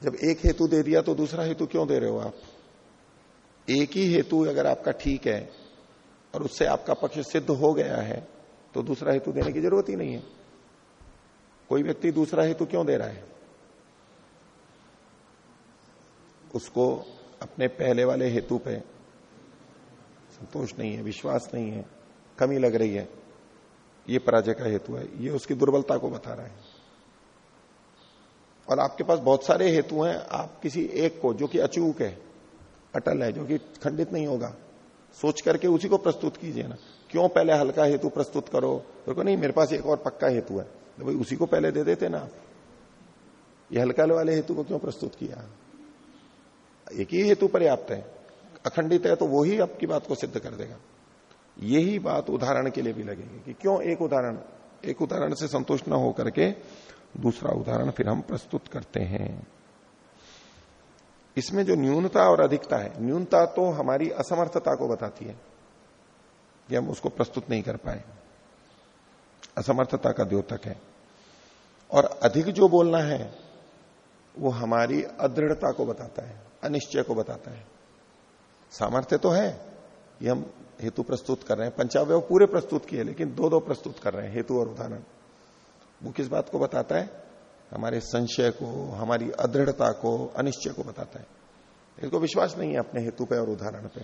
जब एक हेतु दे दिया तो दूसरा हेतु क्यों दे रहे हो आप? एक ही हेतु अगर आपका ठीक है और उससे आपका पक्ष सिद्ध हो गया है तो दूसरा हेतु देने की ज़रूरत ही नहीं है। कोई व्यक्ति दूसरा हेतु क्यों दे रहा है? उसको अपने पहले वाले हेतु पे संतोष नहीं है, विश्वास नहीं है, कमी लग रही है। ये पराजय का हेतु है, ये उसकी दुर्बलता को बता रहा है। और आपके पास बहुत सारे हेतु हैं, आप किसी एक को, जो कि अचूक है अटल है, जो कि खंडित नहीं होगा। सोच करके उसी को प्रस्तुत कीजिए ना। क्यों पहले हल्का हेतु प्रस्तुत करो? तो को नहीं, मेरे पास एक और पक्का हेतु है। तो भाई उसी को पहले दे देते ना। ये हल्का वाले हेतु को क्यों प्रस्तुत किया? एक ही हेतु पर्याप्त है। अखंडित है तो वो ही आपकी बात को सिद्ध कर देगा। यही बात उदाहरण के लिए भी लगेगी कि क्यों एक उदाहरण एक उदाहरण से संतुष्ट न होकर के दूसरा उदाहरण फिर हम प्रस्तुत करते हैं। इसमें जो न्यूनता और अधिकता है, न्यूनता तो हमारी असमर्थता को बताती है कि हम उसको प्रस्तुत नहीं कर पाए। असमर्थता का द्योतक है। और अधिक जो बोलना है, वो हमारी अदृढ़ता को बताता है, अनिश्चय को बताता है। सामर्थ्य तो है, ये हम हेतु प्रस्तुत कर रहे हैं। पंचावय पूरे प्रस्तुत किए, लेकिन दो दो प्रस्तुत कर रहे हैं, हेतु और उदाहरण। वो किस बात को बताता है? हमारे संशय को, हमारी अदृढ़ता को, अनिश्चय को बताता है। इसको विश्वास नहीं है अपने हेतु पे और उदाहरण पे।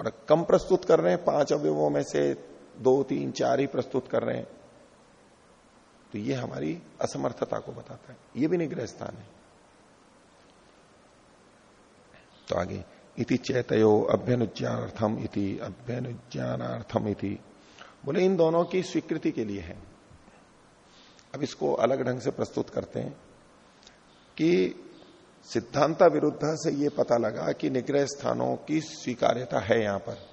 और कम प्रस्तुत कर रहे हैं, पाँच अवयवों में से दो, तीन, चार ही प्रस्तुत कर रहे हैं। तो ये हमारी असमर्थता को बताता है। ये भी निग्रह स्थान है। तो आगे, इति चैतयो अभ्यनुज्ञानार्थम इति अभ्यनुज्ञानार्थम इति। बोले, इन दोनों की स्वीकृति के लिए है। अब इसको अलग ढंग से प्रस्तुत करते हैं कि सिद्धांता विरुद्ध से यह पता लगा कि निग्रह स्थानों की स्वीकार्यता है यहाँ पर।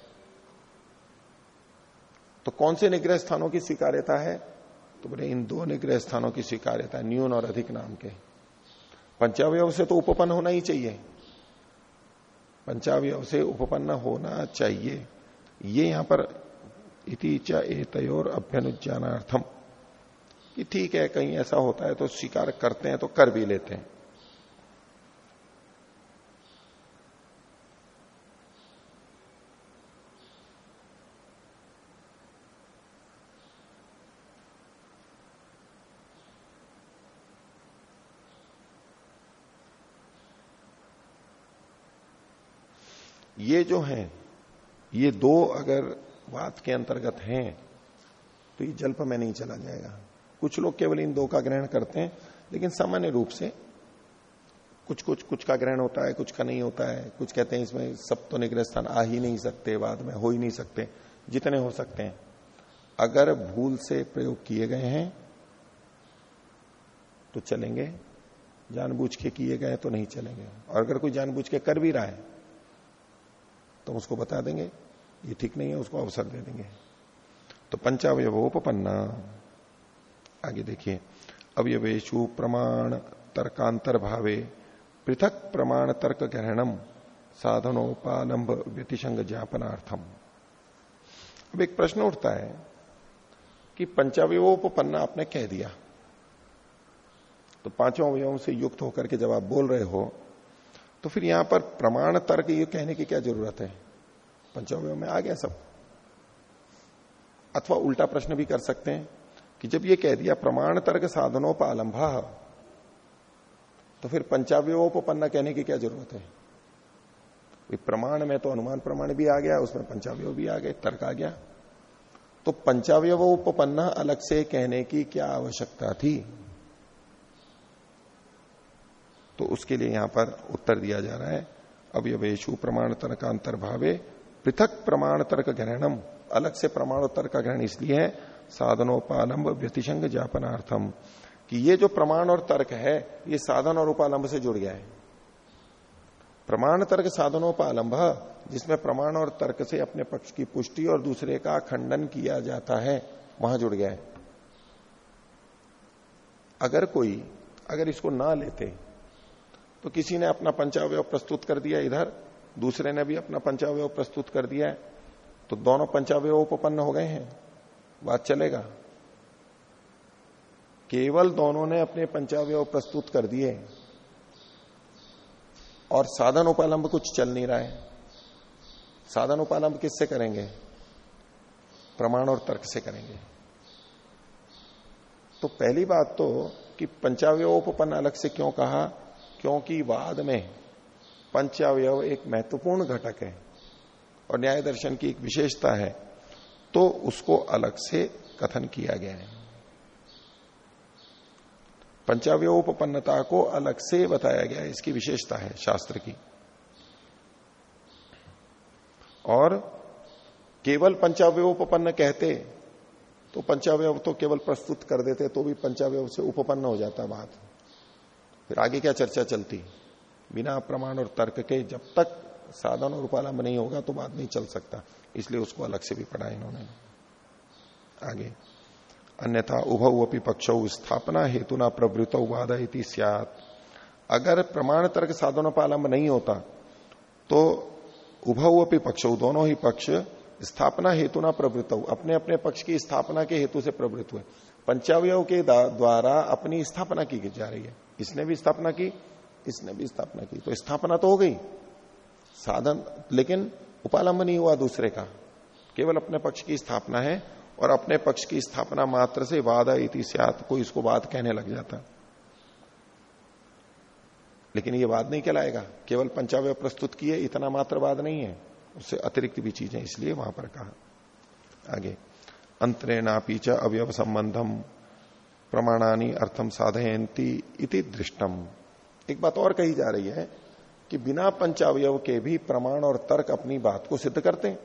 तो कौन से निग्रह स्थानों की स्वीकार्यता है? तो बोले, इन दो निग्रह स्थानों की स्वीकार्यता, न्यून और अधिक नाम के। पंचावय से तो उपपन्न होना ही चाहिए। पंचावय से उपपन्न होना चाहिए। ये यहाँ पर इति च एतयोर अभ्यनुज्ञानार्थम। कि ठीक है, कहीं ऐसा होता है तो स्वीकार करते हैं तो कर भी लेते हैं। ये जो है, ये दो अगर बात के अंतर्गत हैं तो ये जल्प में नहीं चला जाएगा। कुछ लोग केवल इन दो का ग्रहण करते हैं, लेकिन सामान्य रूप से कुछ कुछ कुछ का ग्रहण होता है, कुछ का नहीं होता है। कुछ कहते हैं इसमें सब तो निग्रह स्थान आ ही नहीं सकते, बाद में हो ही नहीं सकते, जितने हो सकते हैं। अगर भूल से प्रयोग किए गए हैं तो चलेंगे। जानबूझ के किए गए तो नहीं चलेंगे। और अगर कोई जानबूझ के कर भी रहा है तो उसको बता देंगे, ये ठीक नहीं है, उसको अवसर दे देंगे। तो पंचावय पंचावयोपन्ना आगे देखिए अवयवेशु प्रमाण तर्कांतर भावे, पृथक प्रमाण तर्क ग्रहणम साधनोपालंब व्यतिशंग ज्ञापनार्थम। अब एक प्रश्न उठता है कि पंचावयोपन्ना आपने कह दिया। तो पाँचों अवयवों से युक्त होकर के जब आप बोल रहे हो तो फिर यहाँ पर प्रमाण तर्क ये कहने की क्या ज़रूरत है? पंचावय में आ गया सब। अथवा उल्टा प्रश्न भी कर सकते हैं। कि जब ये कह दिया प्रमाण तर्क साधनों पर आलंभा तो फिर पंचावयोपन्ना कहने की क्या ज़रूरत है? प्रमाण में तो अनुमान प्रमाण भी आ गया, उसमें पंचावय भी आ गए, तर्क आ गया। तो पंचावयोपन्ना अलग से कहने की क्या आवश्यकता थी? तो उसके लिए यहाँ पर उत्तर दिया जा रहा है अवयवेशु प्रमाण तर्क अंतर्भावे पृथक प्रमाण तर्क ग्रहणम अलग से प्रमाण तर्क ग्रहण इसलिए है साधनोपालंब व्यतिशंग ज्ञापनार्थम कि ये जो प्रमाण और तर्क है, ये साधन और उपालंब से जुड़ गया है। प्रमाण, तर्क साधनोपालंब जिसमें प्रमाण और तर्क से अपने पक्ष की पुष्टि और दूसरे का खंडन किया जाता है, वहाँ जुड़ गया है। अगर कोई, अगर इसको ना लेते तो किसी ने अपना पंचावय प्रस्तुत कर दिया इधर, दूसरे ने भी अपना पंचावय प्रस्तुत कर दिया है तो दोनों पंचावय उपपन्न हो गए हैं। बात चलेगा। केवल दोनों ने अपने पंचावय प्रस्तुत कर दिए। और साधन उपालंब कुछ चल नहीं रहा है। साधन उपालंब किससे करेंगे? प्रमाण और तर्क से करेंगे। तो पहली बात तो कि पंचावयोपन्न अलग से क्यों कहा? क्योंकि वाद में पंचावय एक महत्वपूर्ण घटक है। और न्याय दर्शन की एक विशेषता है। तो उसको अलग से कथन किया गया है। पंचावयोपन्नता को अलग से बताया गया है, इसकी विशेषता है शास्त्र की। और केवल पंचावयोपन्न कहते तो पंचावय तो केवल प्रस्तुत कर देते तो भी पंचावय से उपपन्न हो जाता बात। फिर आगे क्या चर्चा चलती? बिना प्रमाण और तर्क के जब तक साधन और उपालंब नहीं होगा तो बात नहीं चल सकता। इसलिए उसको अलग से भी पढ़ा इन्होंने। आगे। अन्यथा उभव अपनी पक्ष स्थापना हेतु ना प्रवृत वाद अगर प्रमाण तर्क साधनोपालंब नहीं होता तो उभव अपनी पक्ष, दोनों ही पक्ष स्थापना हेतु ना प्रवृत। अपने अपने पक्ष की स्थापना के हेतु से प्रवृत्त हुए। पंचावय के द्वारा अपनी स्थापना की जा रही है। इसने भी स्थापना की, इसने भी स्थापना की। तो स्थापना तो हो गई। साधन, लेकिन उपालंब नहीं हुआ दूसरे का। केवल अपने पक्ष की स्थापना है, और अपने पक्ष की स्थापना मात्र से वाद इतिहात को इसको वाद कहने लग जाता। लेकिन ये वाद नहीं कहलाएगा। केवल पंचावय प्रस्तुत किए, इतना मात्र वाद नहीं है। उससे अतिरिक्त भी चीज़ें इसलिए वहाँ पर कहा। आगे। अंतरेणापी च अवयव संबंधम प्रमाणानी अर्थम साधयंती इति दृष्टम। एक बात और कही जा रही है कि बिना पंचावयव के भी प्रमाण और तर्क अपनी बात को सिद्ध करते हैं।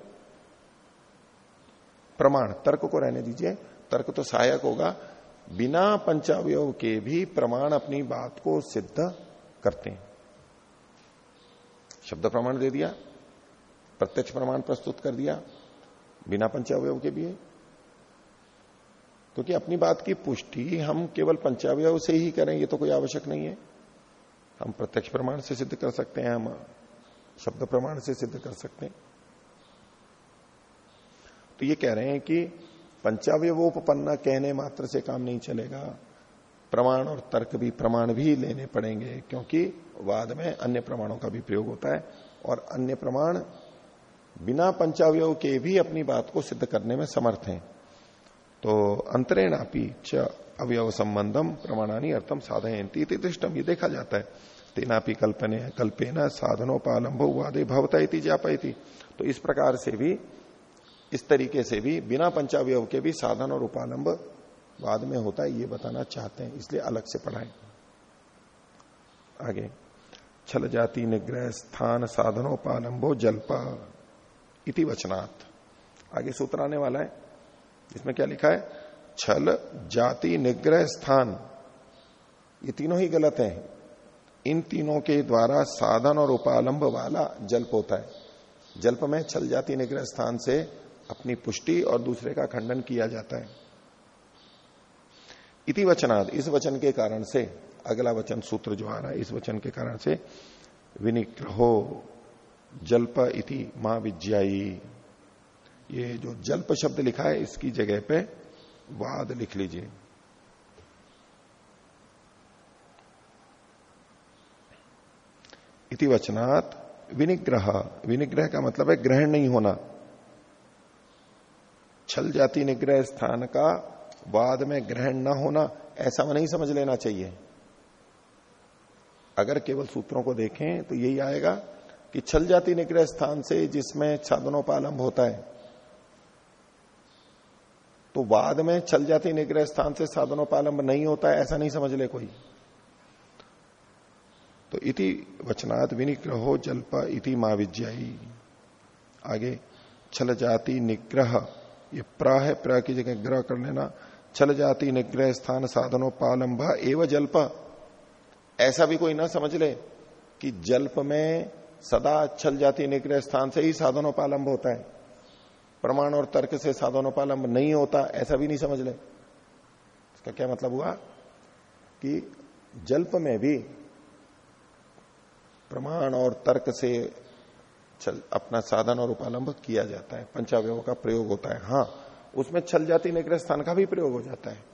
प्रमाण, तर्क को रहने दीजिए। तर्क तो सहायक होगा। बिना पंचावयव के भी प्रमाण अपनी बात को सिद्ध करते हैं। शब्द प्रमाण दे दिया, प्रत्यक्ष प्रमाण प्रस्तुत कर दिया, बिना पंचावयव के भी क्योंकि अपनी बात की पुष्टि हम केवल पंचावय से ही करें, ये तो कोई आवश्यक नहीं है। हम प्रत्यक्ष प्रमाण से सिद्ध कर सकते हैं, हम शब्द प्रमाण से सिद्ध कर सकते हैं। तो ये कह रहे हैं कि पंचावयोपन्ना कहने मात्र से काम नहीं चलेगा। प्रमाण और तर्क भी प्रमाण भी लेने पड़ेंगे, क्योंकि वाद में अन्य प्रमाणों का भी प्रयोग होता है, और अन्य प्रमाण बिना पंचावय के भी अपनी बात को सिद्ध करने में समर्थ हैं। तो अंतरेणापी च अवयव संबंधम प्रमाणानी अर्थम साधयंती दृष्टम ये देखा जाता है। तेनापि कल्पने, कल्पेना साधनोपालंभो वादे भवता इति जापयती तो इस प्रकार से भी, इस तरीके से भी, बिना पंचावय के भी साधन और उपालंब बाद में होता है, ये बताना चाहते हैं, इसलिए अलग से पढ़ाएँ। आगे, छल जाति निग्रह स्थान साधनोपालंबो जल्प इति वचनात्। आगे सूत्र आने वाला है, इसमें क्या लिखा है? छल, जाति, निग्रह, स्थान, ये तीनों ही गलत हैं। इन तीनों के द्वारा साधन और उपालंब वाला जल्प होता है। जल्प में छल, जाति, निग्रह, स्थान से अपनी पुष्टि और दूसरे का खंडन किया जाता है। इति वचनाद, इस वचन के कारण से, अगला वचन सूत्र जो आ रहा है, इस वचन के कारण से विनिग्रहो जल्प इति माँ ये जो जल्प शब्द लिखा है, इसकी जगह पे वाद लिख लीजिए। इति वचनात् विनिग्रह। विनिग्रह का मतलब है ग्रहण नहीं होना। छल जाति निग्रह स्थान का वाद में ग्रहण न होना, ऐसा नहीं समझ लेना चाहिए। अगर केवल सूत्रों को देखें तो यही आएगा कि छल जाति निग्रह स्थान से जिसमें छादनोपालंब होता है तो वाद में छल जाति निग्रह स्थान से साधनोपालंब नहीं होता है ऐसा नहीं समझ ले कोई। तो इति वचनात् विनिग्रहो जल्प इति माविज्याई आगे छल जाति निग्रह। ये प्र है प्र की जगह ग्रह कर लेना। छल जाति निग्रह स्थान साधनोपालंब एवं जल्प। ऐसा भी कोई ना समझ ले कि जल्प में सदा छल जाति निग्रह स्थान से ही साधनोपालंब होता है। प्रमाण और तर्क से साधनोपालंब नहीं होता, ऐसा भी नहीं समझ ले। इसका क्या मतलब हुआ? कि जल्प में भी प्रमाण और तर्क से चल, अपना साधन और उपालंब किया जाता है। पंचावयों का प्रयोग होता है। हाँ उसमें छल जाति निग्रह स्थान का भी प्रयोग हो जाता है।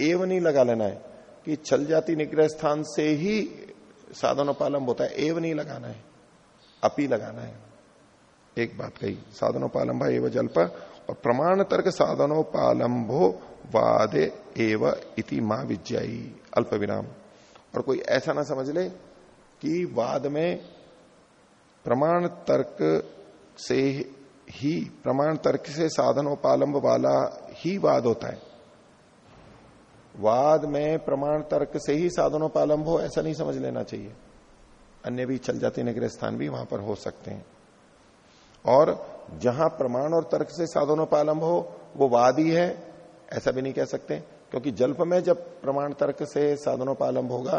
एव नहीं लगा लेना है कि छल जाति निग्रह स्थान से ही साधन उपालंब होता है। एव नहीं लगाना है, अपी लगाना है। एक बात कही साधनोपालंब एवं जल्प, और प्रमाण तर्क साधनोपालंबो वादे एव इति माँ विज्ञाई अल्प विराम। और कोई ऐसा ना समझ ले कि वाद में प्रमाण तर्क से ही, प्रमाण तर्क से साधनोपालंब वाला ही वाद होता है। वाद में प्रमाण तर्क से ही साधनोपालंब हो, ऐसा नहीं समझ लेना चाहिए। अन्य भी चल जाते निग्रह स्थान भी वहाँ पर हो सकते हैं। और जहाँ प्रमाण और तर्क से साधनोपालंब हो, वो वाद ही है ऐसा भी नहीं कह सकते। क्योंकि जल्प में जब प्रमाण तर्क से साधनोपालंब होगा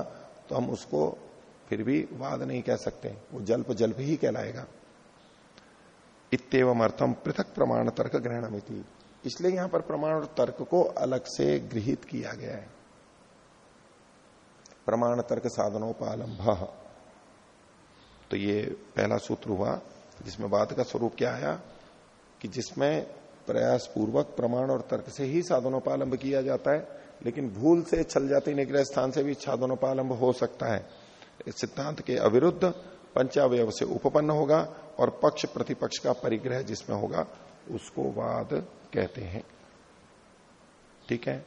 तो हम उसको फिर भी वाद नहीं कह सकते। वो जल्प जल्प ही कहलाएगा। इतम अर्थम पृथक प्रमाण तर्क ग्रहणमिति। इसलिए यहाँ पर प्रमाण और तर्क को अलग से गृहित किया गया है। प्रमाण तर्क साधनोपालंभ तो ये पहला सूत्र हुआ जिसमें बात का स्वरूप क्या आया? कि जिसमें प्रयास पूर्वक प्रमाण और तर्क से ही साधनोपालंब किया जाता है, लेकिन भूल से छल जाती निग्रह स्थान से भी साधनोपालंब हो सकता है। सिद्धांत के अविरुद्ध पंचावय से उपपन्न होगा और पक्ष प्रतिपक्ष का परिग्रह जिसमें होगा, उसको वाद कहते हैं। ठीक है?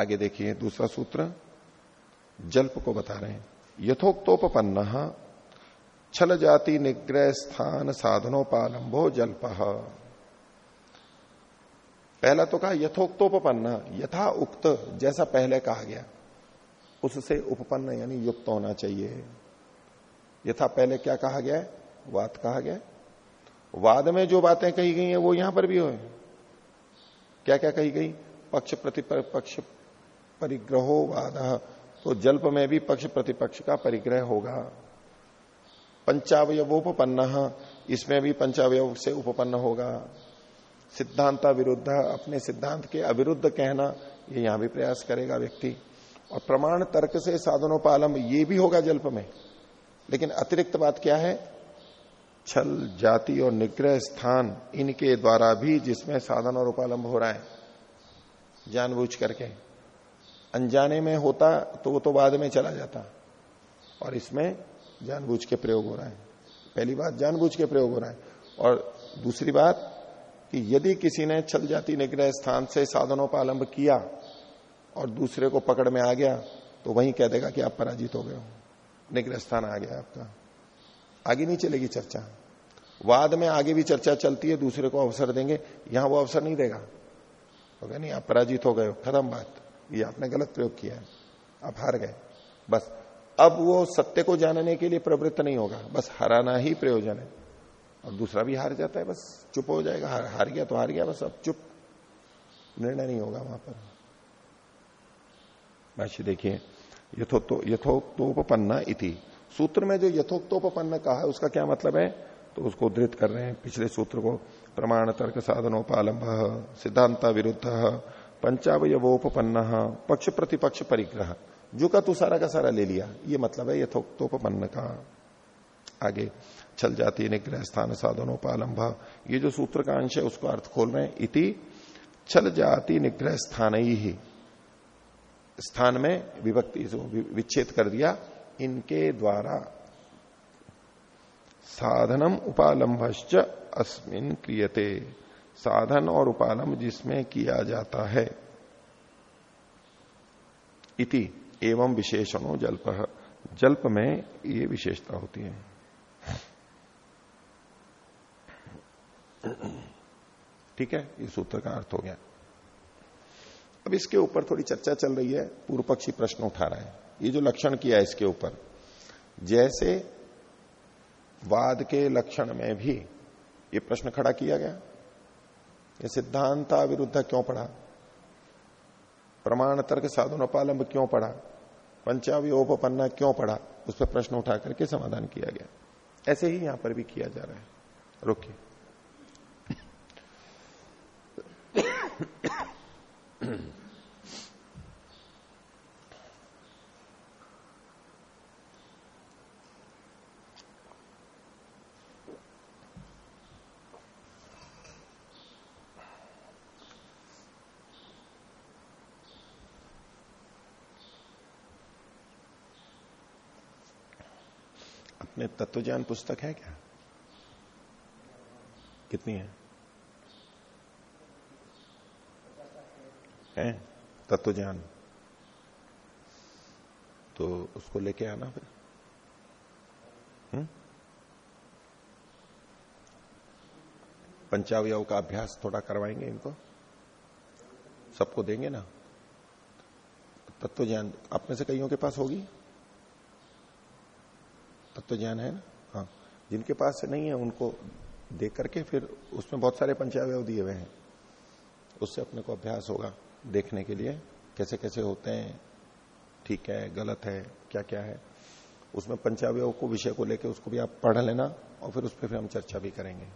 आगे देखिए दूसरा सूत्र, जल्प को बता रहे हैं। यथोक्तोपन्न छल जाति निग्रह स्थान साधनोपालंबो जल्प। पहला तो कहा यथोक्तोपन्न यथा उक्त जैसा पहले कहा गया। उससे उपपन्न यानी युक्त होना चाहिए। यथा पहले क्या कहा गया? है वाद कहा गया। वाद में जो बातें कही गई हैं, वो यहाँ पर भी हो क्या क्या कही गई? पक्ष प्रतिपक्ष परिग्रहो वाद। तो जल्प में भी पक्ष प्रतिपक्ष का परिग्रह होगा। पंचावयवोपन्न इसमें भी पंचावय से उपपन्न होगा। सिद्धांता विरुद्ध, अपने सिद्धांत के अविरुद्ध कहना, ये यहाँ भी प्रयास करेगा व्यक्ति। और प्रमाण तर्क से साधनोपालंब ये भी होगा जल्प में। लेकिन अतिरिक्त बात क्या है? छल, जाति और निग्रह स्थान, इनके द्वारा भी जिसमें साधन और उपालंब हो रहा है। जानबूझ करके। अनजाने में होता तो वो तो बाद में चला जाता। और इसमें जानबूझ के प्रयोग हो रहा है। पहली बात जानबूझ के प्रयोग हो रहा है। और दूसरी बात कि यदि किसी ने छल जाति निग्रह स्थान से साधनोपालंब किया और दूसरे को पकड़ में आ गया तो वही कह देगा कि आप पराजित हो गए हो। निग्रह स्थान आ गया आपका। आगे नहीं चलेगी चर्चा। वाद में आगे भी चर्चा चलती है, दूसरे को अवसर देंगे। यहाँ वो अवसर नहीं देगा। तो नहीं, आप पराजित हो गए हो। खत्म बात। ये आपने गलत प्रयोग किया है। आप हार गए। बस अब वो सत्य को जानने के लिए प्रवृत्त नहीं होगा। बस हराना ही प्रयोजन है। और दूसरा भी हार जाता है बस चुप हो जाएगा। हार, हार गया तो हार गया बस अब चुप। निर्णय नहीं होगा वहाँ पर। देखिए यथोक्तो यथोक्तोपन्न इति। सूत्र में जो यथोक्तोपन्न कहा है उसका क्या मतलब है? तो उसको उद्धृत कर रहे हैं पिछले सूत्र को। प्रमाण तर्क साधनोपालंब सिद्धांता विरुद्ध पंचावयवोपन्न पक्ष प्रतिपक्ष परिग्रह। जो का तू सारा का सारा ले लिया। ये मतलब है यथोक्तोपन्न का आगे चल जाती निग्रह स्थान साधनोपालंब ये जो सूत्र का अंश है, उसको अर्थ खोल रहे हैं। इति चल जाति निग्रह स्थान ही। स्थान में विभक्ति विच्छेद कर दिया। इनके द्वारा साधनम उपालंभश्च अस्मिन क्रियते। साधन और उपालंब जिसमें किया जाता है। इति एवं विशेषणों जल्प। जल्प में ये विशेषता होती है। ठीक है? ये सूत्र का अर्थ हो गया। अब इसके ऊपर थोड़ी चर्चा चल रही है। पूर्व पक्षी प्रश्न उठा रहा है। ये जो लक्षण किया है इसके ऊपर, जैसे वाद के लक्षण में भी ये प्रश्न खड़ा किया गया। ये सिद्धांता विरुद्ध क्यों पढ़ा प्रमाण तर्क साधन उपालंब क्यों पढ़ा पंचावयोपन्ना क्यों पढ़ा उस पर प्रश्न उठा करके समाधान किया गया ऐसे ही यहाँ पर भी किया जा रहा है रोकिए अपने तत्व ज्ञान पुस्तक है क्या? कितनी है? है? तत्व ज्ञान तो उसको लेके आना फिर। हम्म? पंचावय का अभ्यास थोड़ा करवाएँगे इनको। सबको देंगे ना? तत्व ज्ञान अपने से कईयों के पास होगी? तत्व ज्ञान है ना? हाँ। जिनके पास नहीं है, उनको देख करके फिर उसमें बहुत सारे पंचावय दिए हुए हैं। उससे अपने को अभ्यास होगा देखने के लिए, कैसे कैसे होते हैं, ठीक है, गलत है क्या क्या है। उसमें पंचावय को, विषय को लेकर उसको भी आप पढ़ लेना और फिर उस पर फिर हम चर्चा भी करेंगे।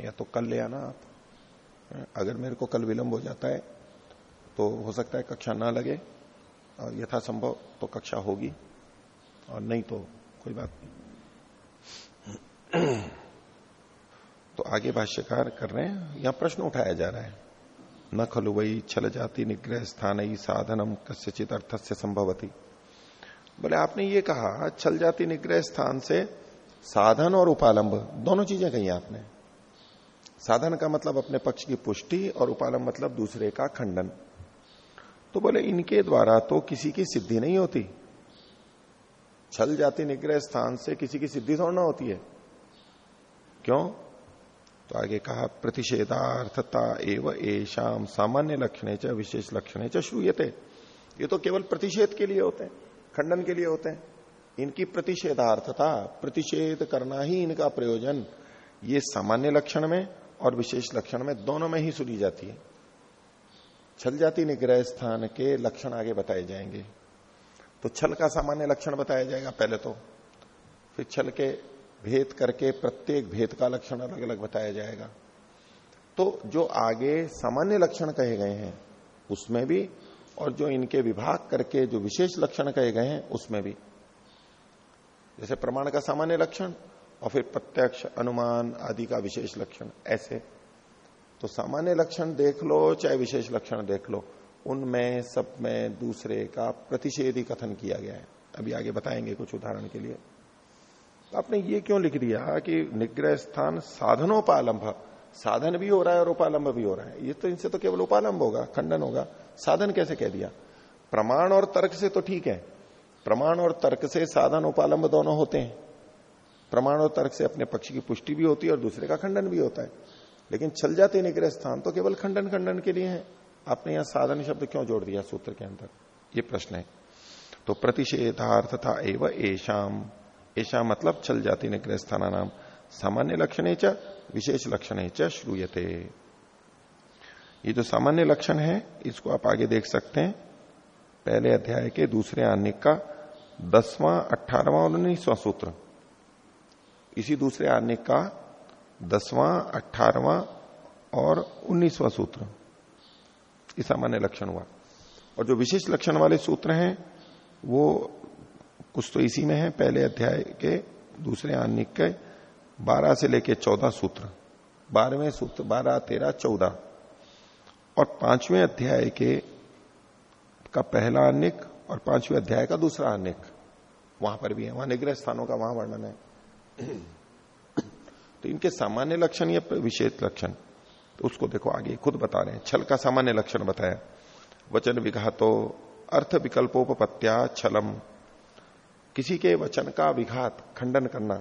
या तो कल ले आना आप। अगर मेरे को कल विलंब हो जाता है तो हो सकता है कक्षा ना लगे और यथासंभव तो कक्षा होगी। और नहीं तो कोई बात नहीं। तो आगे भाष्यकार कर रहे हैं, यहाँ प्रश्न उठाया जा रहा है। न खलु वही छल जाति निग्रह स्थान ही साधनम कस्यचित अर्थ से संभवती। बोले, आपने ये कहा, छल जाति निग्रह स्थान से साधन और उपालंब, दोनों चीज़ें कही आपने। साधन का मतलब अपने पक्ष की पुष्टि और उपालंब मतलब दूसरे का खंडन। तो बोले, इनके द्वारा तो किसी की सिद्धि नहीं होती। छल जाति निग्रह स्थान से किसी की सिद्धि थोड़ना होती है। क्यों? तो आगे कहा, प्रतिषेधार्थता एवं एशाम सामान्य लक्षण च, विशेष लक्षण च श्रूयते। ये तो केवल प्रतिषेध के लिए होते हैं, खंडन के लिए होते हैं। इनकी प्रतिषेधार्थता, प्रतिषेध करना ही इनका प्रयोजन। ये सामान्य लक्षण में और विशेष लक्षण में दोनों में ही सुनी जाती है। छल जाति निग्रह स्थान के लक्षण आगे बताए जाएँगे। तो छल का सामान्य लक्षण बताया जाएगा पहले तो। फिर छल के भेद करके प्रत्येक भेद का लक्षण अलग अलग बताया जाएगा। तो जो आगे सामान्य लक्षण कहे गए हैं, उसमें भी, और जो इनके विभाग करके जो विशेष लक्षण कहे गए हैं, उसमें भी। जैसे प्रमाण का सामान्य लक्षण, और फिर प्रत्यक्ष, अनुमान आदि का विशेष लक्षण, ऐसे। तो सामान्य लक्षण देख लो, चाहे विशेष लक्षण देख लो। उनमें, सब में, दूसरे का प्रतिषेधी कथन किया गया है। अभी आगे बताएँगे कुछ उदाहरण के लिए। तो आपने ये क्यों लिख दिया कि निग्रह स्थान साधनोपालंब साधन भी हो रहा है और उपालंब भी हो रहा है। ये तो इनसे तो केवल उपालंब होगा, खंडन होगा। साधन कैसे कह दिया? प्रमाण और तर्क से तो ठीक है। प्रमाण और तर्क से साधन उपालंब दोनों होते हैं। प्रमाण और तर्क से अपने पक्ष की पुष्टि भी होती है और दूसरे का खंडन भी होता है। लेकिन चल जाते निग्रह स्थान तो केवल खंडन खंडन के लिए है। आपने यहाँ साधन शब्द क्यों जोड़ दिया सूत्र के अंदर? ये प्रश्न है। तो प्रतिषेधार्थ था एवं एशाम ऐसा मतलब चल जाती निग्रह स्थाना नाम सामान्य लक्षण च, विशेष लक्षण च श्रूयते। ये जो सामान्य लक्षण है, इसको आप आगे देख सकते हैं। पहले अध्याय के दूसरे आनिक का दसवां, अठारहवां और उन्नीसवां सूत्र। इसी दूसरे आनिक का दसवां, अठारहवां और उन्नीसवां सूत्र। ये सामान्य लक्षण हुआ। और जो विशेष लक्षण वाले सूत्र हैं, वो कुछ तो इसी में है, पहले अध्याय के दूसरे आनिक के बारह से लेके चौदह सूत्र। बारहवें सूत्र, बारह, तेरह, चौदह। और पाँचवें अध्याय के का पहला अनिक और पाँचवें अध्याय का दूसरा अनिक वहाँ पर भी है, वहाँ निग्रह स्थानों का वहाँ वर्णन है। तो इनके सामान्य लक्षण या विशेष लक्षण। उसको देखो आगे, खुद बता रहे हैं। छल का सामान्य लक्षण बताया। वचन विघातो, अर्थ विकल्पोपत्या छलम। किसी के वचन का विघात खंडन करना।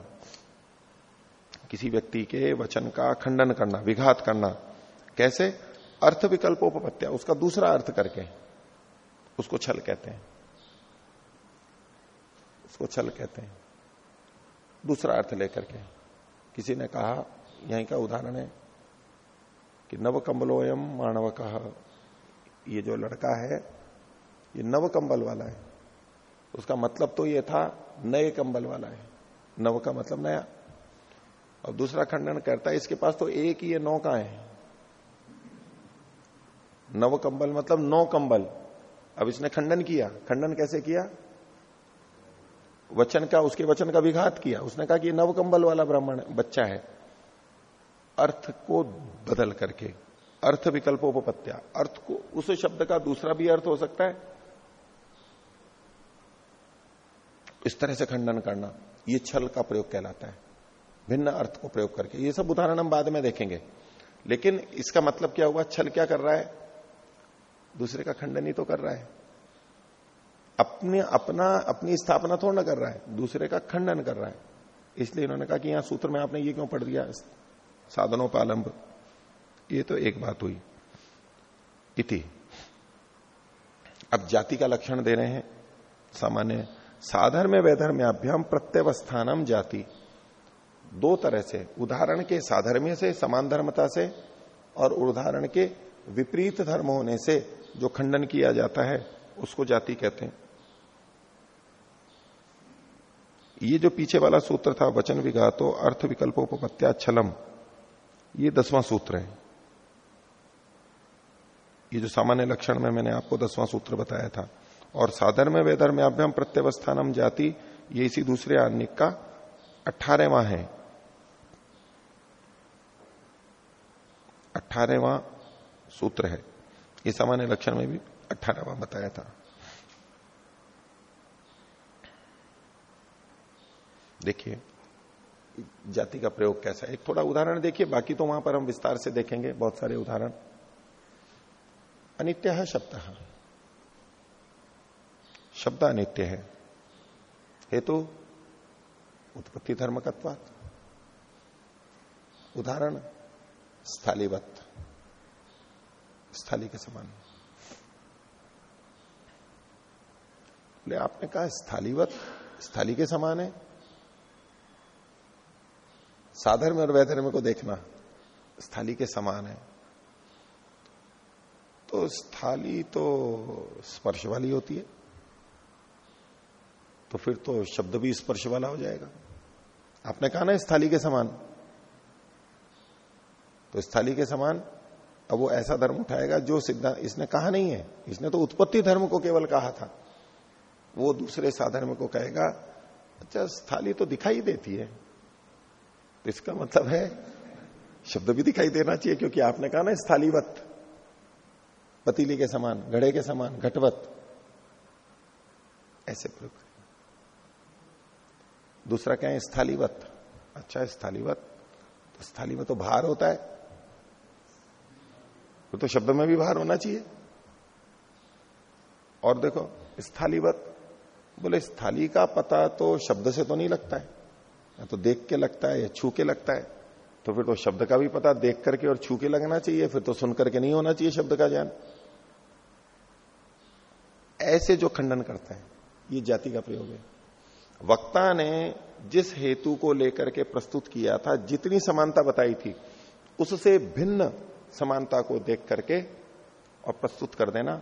किसी व्यक्ति के वचन का खंडन करना, विघात करना। कैसे? अर्थ विकल्पोपत्या उसका दूसरा अर्थ करके। उसको छल कहते हैं। उसको छल कहते हैं। दूसरा अर्थ लेकर के। किसी ने कहा, यहीं का उदाहरण है। कि कम्बलोयम मानव कहा ये जो लड़का है, ये नव कंबल वाला है। उसका मतलब तो ये था, नए कंबल वाला है। नव का मतलब नया। और दूसरा खंडन करता है, इसके पास तो एक ही ये नौ का है। नव कंबल मतलब नौ कंबल अब इसने खंडन किया। खंडन कैसे किया? वचन का, उसके वचन का विघात किया। उसने कहा कि नव कंबल वाला ब्राह्मण बच्चा है। अर्थ को बदल करके, अर्थ विकल्पोपत्या अर्थ को, उस शब्द का दूसरा भी अर्थ हो सकता है। इस तरह से खंडन करना, ये छल का प्रयोग कहलाता है। भिन्न अर्थ को प्रयोग करके। ये सब उदाहरण हम बाद में देखेंगे। लेकिन इसका मतलब क्या हुआ? छल क्या कर रहा है? दूसरे का खंडन ही तो कर रहा है। अपने, अपना, अपनी स्थापना थोड़ा ना कर रहा है। दूसरे का खंडन कर रहा है। इसलिए इन्होंने कहा कि यहाँ सूत्र में आपने ये क्यों पढ़ दिया साधनोपालंब ये तो एक बात हुई। इति। अब जाति का लक्षण दे रहे हैं। सामान्य साधर्म वैधर्म्याभ्याम प्रत्यवस्थानम जाति। दो तरह से, उदाहरण के साधर्म्य से समान धर्मता से और उदाहरण के विपरीत धर्म होने से जो खंडन किया जाता है, उसको जाति कहते हैं। ये जो पीछे वाला सूत्र था, वचन विघातो, अर्थ विकल्पोपत्या छलम। ये दसवां सूत्र है। ये जो सामान्य लक्षण में मैंने आपको दसवां सूत्र बताया था। और साधर्म वेधर्म्याभ्यम प्रत्यवस्थानम जाति, ये इसी दूसरे आनिक का अठारहवा है। अठारहवा सूत्र है। ये सामान्य लक्षण में भी अठारहवा बताया था। देखिए जाति का प्रयोग कैसा है? एक थोड़ा उदाहरण देखिए, बाकी तो वहाँ पर हम विस्तार से देखेंगे, बहुत सारे उदाहरण। अनित्य शब्द शब्द अनित्य है। हेतु, उत्पत्ति धर्मकत्वात। उदाहरण, स्थालीवत। स्थली के समान। बोले आपने कहा स्थालीवत, स्थाली के समान है। साधर्म और वैधर्म को देखना, स्थाली के समान है। तो स्थाली तो स्पर्श वाली होती है। तो फिर तो शब्द भी स्पर्श वाला हो जाएगा। आपने कहा ना स्थाली के समान। तो स्थाली के समान, अब वो ऐसा धर्म उठाएगा जो सिद्धांत, इसने कहा नहीं है। इसने तो उत्पत्ति धर्म को केवल कहा था। वो दूसरे साधर्म को कहेगा अच्छा स्थाली तो दिखाई देती है। तो इसका मतलब है, शब्द भी दिखाई देना चाहिए, क्योंकि आपने कहा ना, स्थालीवत, पतीली के समान, घड़े के समान, घटवत। ऐसे प्रयोग दूसरा क्या है? स्थालीवत। अच्छा स्थालीवत तो स्थाली में तो भार होता है। वो तो शब्द में भी भार होना चाहिए। और देखो, स्थालीवत, बोले, स्थाली का पता तो शब्द से तो नहीं लगता है। तो देख के लगता है या छू के लगता है तो फिर तो शब्द का भी पता देख करके और छू के लगना चाहिए, फिर तो सुन करके नहीं होना चाहिए शब्द का ज्ञान। ऐसे जो खंडन करता है, ये जाति का प्रयोग है। वक्ता ने जिस हेतु को लेकर के प्रस्तुत किया था, जितनी समानता बताई थी, उससे भिन्न समानता को देख करके और प्रस्तुत कर देना,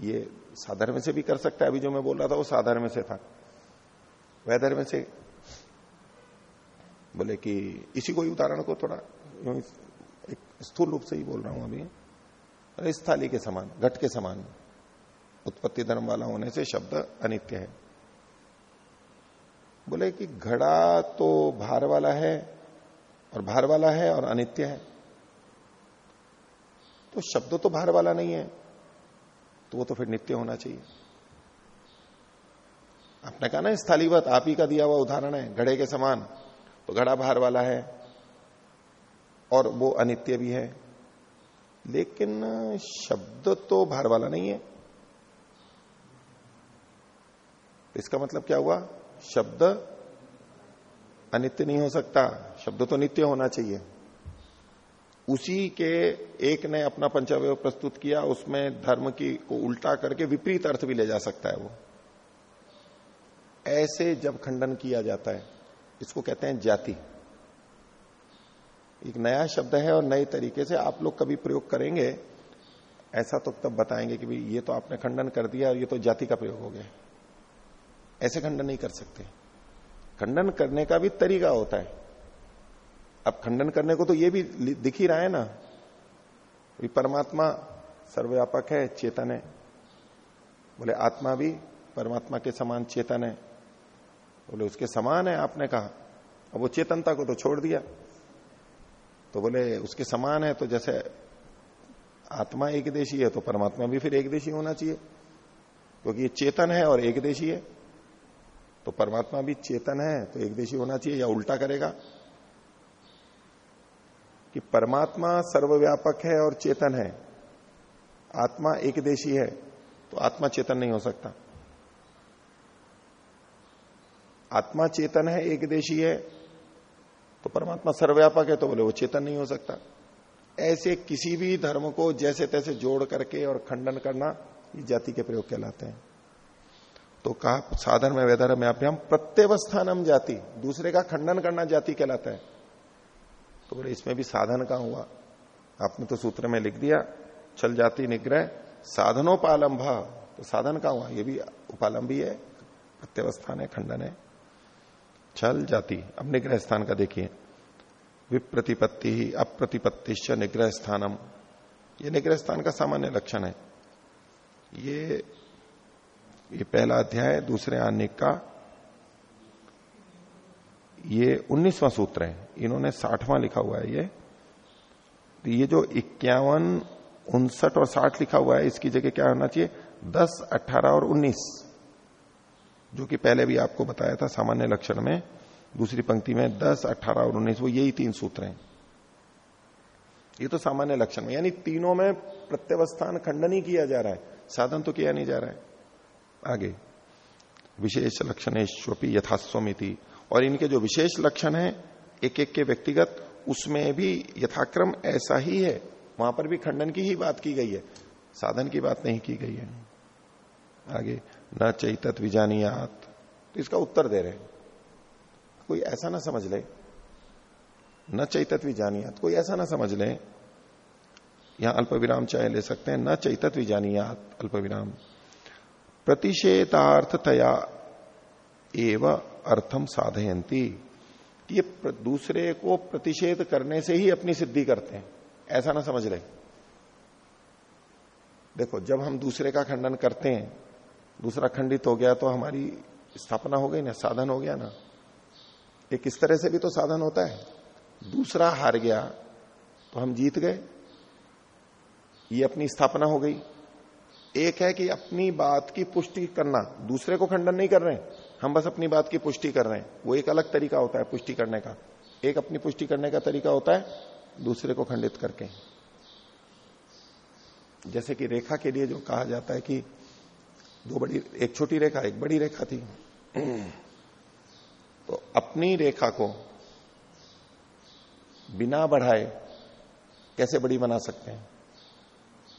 ये साधर्म से भी कर सकता है। अभी जो मैं बोल रहा था, वो साधर्म से था। वैधर्म से बोले कि इसी को ही उदाहरण को थोड़ा एक स्थूल रूप से ही बोल रहा हूँ अभी। इस थाली के समान, घट के समान। उत्पत्ति धर्म वाला होने से शब्द अनित्य है। बोले कि घड़ा तो भार वाला है और भार वाला है और अनित्य है। तो शब्द तो भार वाला नहीं है तो वो तो फिर नित्य होना चाहिए। आपने कहा ना स्थालीवत आप ही का दिया हुआ उदाहरण है, घड़े के समान। तो घड़ा भार वाला है और वो अनित्य भी है। लेकिन शब्द तो भार वाला नहीं है। इसका मतलब क्या हुआ? शब्द अनित्य नहीं हो सकता। शब्द तो नित्य होना चाहिए। उसी के एक ने अपना पंचावय प्रस्तुत किया, उसमें धर्म की को उल्टा करके विपरीत अर्थ भी ले जा सकता है वो। ऐसे जब खंडन किया जाता है इसको कहते हैं जाति। एक नया शब्द है और नए तरीके से आप लोग कभी प्रयोग करेंगे, ऐसा तो तब बताएँगे कि भाई ये तो आपने खंडन कर दिया और ये तो जाति का प्रयोग हो गया। ऐसे खंडन नहीं कर सकते। खंडन करने का भी तरीका होता है। अब खंडन करने को तो ये भी दिख ही रहा है ना भी परमात्मा सर्वव्यापक है, चेतन है। बोले, आत्मा भी परमात्मा के समान चेतन है। बोले, उसके समान है, आपने कहा। अब वो चेतनता को तो छोड़ दिया। तो बोले, उसके समान है तो जैसे आत्मा एक देशी है तो परमात्मा भी फिर एक देशी होना चाहिए। क्योंकि ये चेतन है और एक देशी है तो परमात्मा भी चेतन है तो एक देशी होना चाहिए या उल्टा करेगा? कि परमात्मा सर्वव्यापक है और चेतन है। आत्मा एक देशी है तो आत्मा चेतन नहीं हो सकता। आत्मा चेतन है, एक देशी है तो परमात्मा सर्वव्यापक है तो बोले वो चेतन नहीं हो सकता। ऐसे किसी भी धर्म को जैसे तैसे जोड़ करके और खंडन करना, ये जाति के प्रयोग कहलाते हैं। तो कहा, साधन में वेदर में अभ्याम प्रत्यवस्थानम जाति, दूसरे का खंडन करना जाति कहलाता है। तो बोले, इसमें भी साधन का हुआ? आपने तो सूत्र में लिख दिया, चल जाति निग्रह, साधनोपालंभ। तो साधन का हुआ? ये भी उपालंबी है, प्रत्यवस्थान है, खंडन है। छल जाति अब निग्रह स्थान का देखिए। विप्रतिपत्ति ही अप्रतिपत्तिश्च निग्रह स्थानम। ये निग्रह स्थान का सामान्य लक्षण है। ये ये पहला अध्याय, दूसरे आने का, ये उन्नीसवां सूत्र है। इन्होंने साठवां लिखा हुआ है ये। तो ये जो इक्यावन, उनसठ और साठ लिखा हुआ है, इसकी जगह क्या होना चाहिए? दस अट्ठारह और उन्नीस। जो कि पहले भी आपको बताया था सामान्य लक्षण में, दूसरी पंक्ति में दस, अठारह और उन्नीस, वो यही तीन सूत्र हैं। ये तो सामान्य लक्षण में, यानी तीनों में प्रत्यवस्थान खंडन ही किया जा रहा है, साधन तो किया नहीं जा रहा है। आगे, विशेष लक्षणेश्वपी यथास्वमिति। और इनके जो विशेष लक्षण है एक एक के व्यक्तिगत, उसमें भी यथाक्रम ऐसा ही है, वहाँ पर भी खंडन की ही बात की गई है। साधन की बात नहीं की गई है। आगे न चैतत विजानियात तो इसका उत्तर दे रहे कोई ऐसा ना समझ ले। न चैतत विजानियात कोई ऐसा ना समझ ले। यहाँ अल्प विराम चाहे ले सकते हैं। न चैतत विजानियात अल्प विराम प्रतिषेधार्थतया एव अर्थम साधयंती ये दूसरे को प्रतिषेध करने से ही अपनी सिद्धि करते हैं। ऐसा ना समझ ले। देखो, जब हम दूसरे का खंडन करते हैं दूसरा खंडित हो गया तो हमारी स्थापना हो गई ना, साधन हो गया ना। एक इस तरह से भी तो साधन होता है। दूसरा हार गया तो हम जीत गए। ये अपनी स्थापना हो गई। एक है कि अपनी बात की पुष्टि करना, दूसरे को खंडन नहीं कर रहे हम बस अपनी बात की पुष्टि कर रहे हैं। वो एक अलग तरीका होता है पुष्टि करने का। एक अपनी पुष्टि करने का तरीका होता है, दूसरे को खंडित करके। जैसे कि रेखा के लिए जो कहा जाता है कि दो बड़ी, एक छोटी रेखा, एक बड़ी रेखा थी। तो अपनी रेखा को बिना बढ़ाए कैसे बड़ी बना सकते हैं?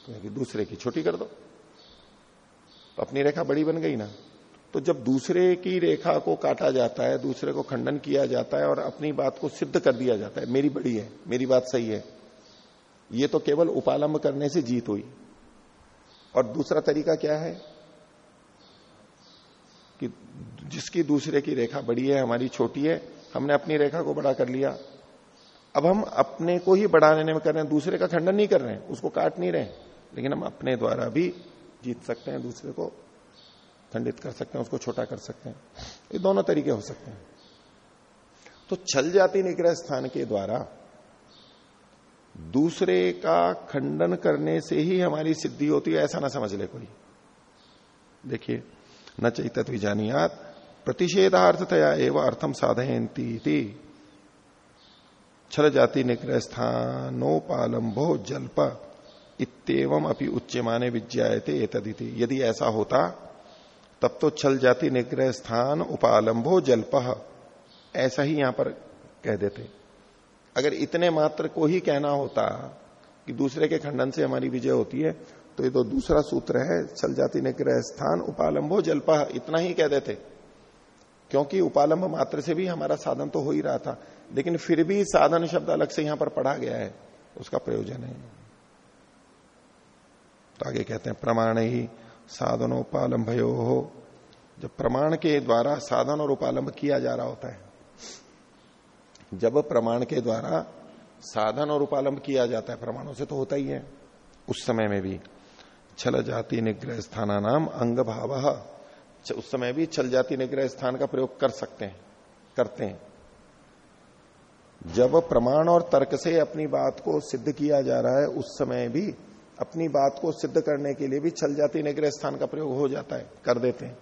तो कि दूसरे की छोटी कर दो। तो अपनी रेखा बड़ी बन गई ना। तो जब दूसरे की रेखा को काटा जाता है, दूसरे को खंडन किया जाता है और अपनी बात को सिद्ध कर दिया जाता है, मेरी बड़ी है, मेरी बात सही है, ये तो केवल उपालंब करने से जीत हुई। और दूसरा तरीका क्या है? कि जिसकी दूसरे की रेखा बड़ी है, हमारी छोटी है, हमने अपनी रेखा को बड़ा कर लिया। अब हम अपने को ही बढ़ाने में कर रहे हैं, दूसरे का खंडन नहीं कर रहे हैं, उसको काट नहीं रहे लेकिन हम अपने द्वारा भी जीत सकते हैं, दूसरे को खंडित कर सकते हैं, उसको छोटा कर सकते हैं। ये दोनों तरीके हो सकते हैं। तो छल जाति निग्रह स्थान के द्वारा दूसरे का खंडन करने से ही हमारी सिद्धि होती है, ऐसा ना समझ ले कोई। देखिए न चैतत विजानियात प्रतिषेधार्थतया एवं अर्थम साधयती छल जाति निग्रह स्थानोपालंबो जल्प इतम अपनी उच्चमाने विज्ञाते तदिति यदि ऐसा होता तब तो छल जाति निग्रह स्थान उपालंबो जल्प। ऐसा ही यहाँ पर कह देते। अगर इतने मात्र को ही कहना होता कि दूसरे के खंडन से हमारी विजय होती है तो ये तो दूसरा सूत्र है, चल जाति निग्रह स्थान उपालंबो जल्पा, इतना ही कह देते। क्योंकि उपालंब मात्र से भी हमारा साधन तो हो ही रहा था, लेकिन फिर भी साधन शब्द अलग से यहाँ पर पढ़ा गया है, उसका प्रयोजन है। तो आगे कहते हैं, प्रमाण ही साधनोपालंभयो हो जब प्रमाण के द्वारा साधन और उपालंब किया जा रहा होता है, जब प्रमाण के द्वारा साधन और उपालंब किया जाता है, प्रमाणों से तो होता ही है, उस समय में भी। छल जाति निग्रह स्थाना नाम अंग भाव उस समय भी छल जाति निग्रह स्थान का प्रयोग कर सकते हैं, करते हैं। जब प्रमाण और तर्क से अपनी बात को सिद्ध किया जा रहा है, उस समय भी अपनी बात को सिद्ध करने के लिए भी छल जाति निग्रह स्थान का प्रयोग हो जाता है, कर देते हैं।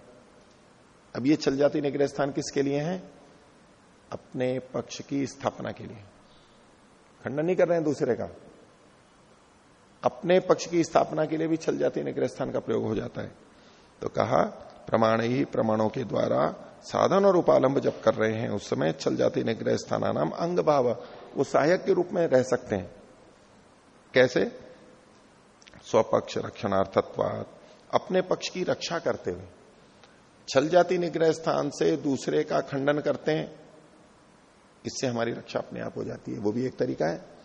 अब ये छल जाति निग्रह स्थान किसके लिए है? अपने पक्ष की स्थापना के लिए। खंडन नहीं कर रहे हैं दूसरे का। अपने पक्ष की स्थापना के लिए भी छल जाति निग्रह स्थान का प्रयोग हो जाता है। तो कहा, प्रमाण ही प्रमाणों के द्वारा साधन और उपालंब जब कर रहे हैं, उस समय छल जाति निग्रह स्थाना नाम अंग भाव, वो सहायक के रूप में रह सकते हैं। कैसे? स्वपक्ष रक्षणार्थत्वाद अपने पक्ष की रक्षा करते हुए। छल जाति निग्रह स्थान से दूसरे का खंडन करते हैं, इससे हमारी रक्षा अपने आप हो जाती है। वो भी एक तरीका है।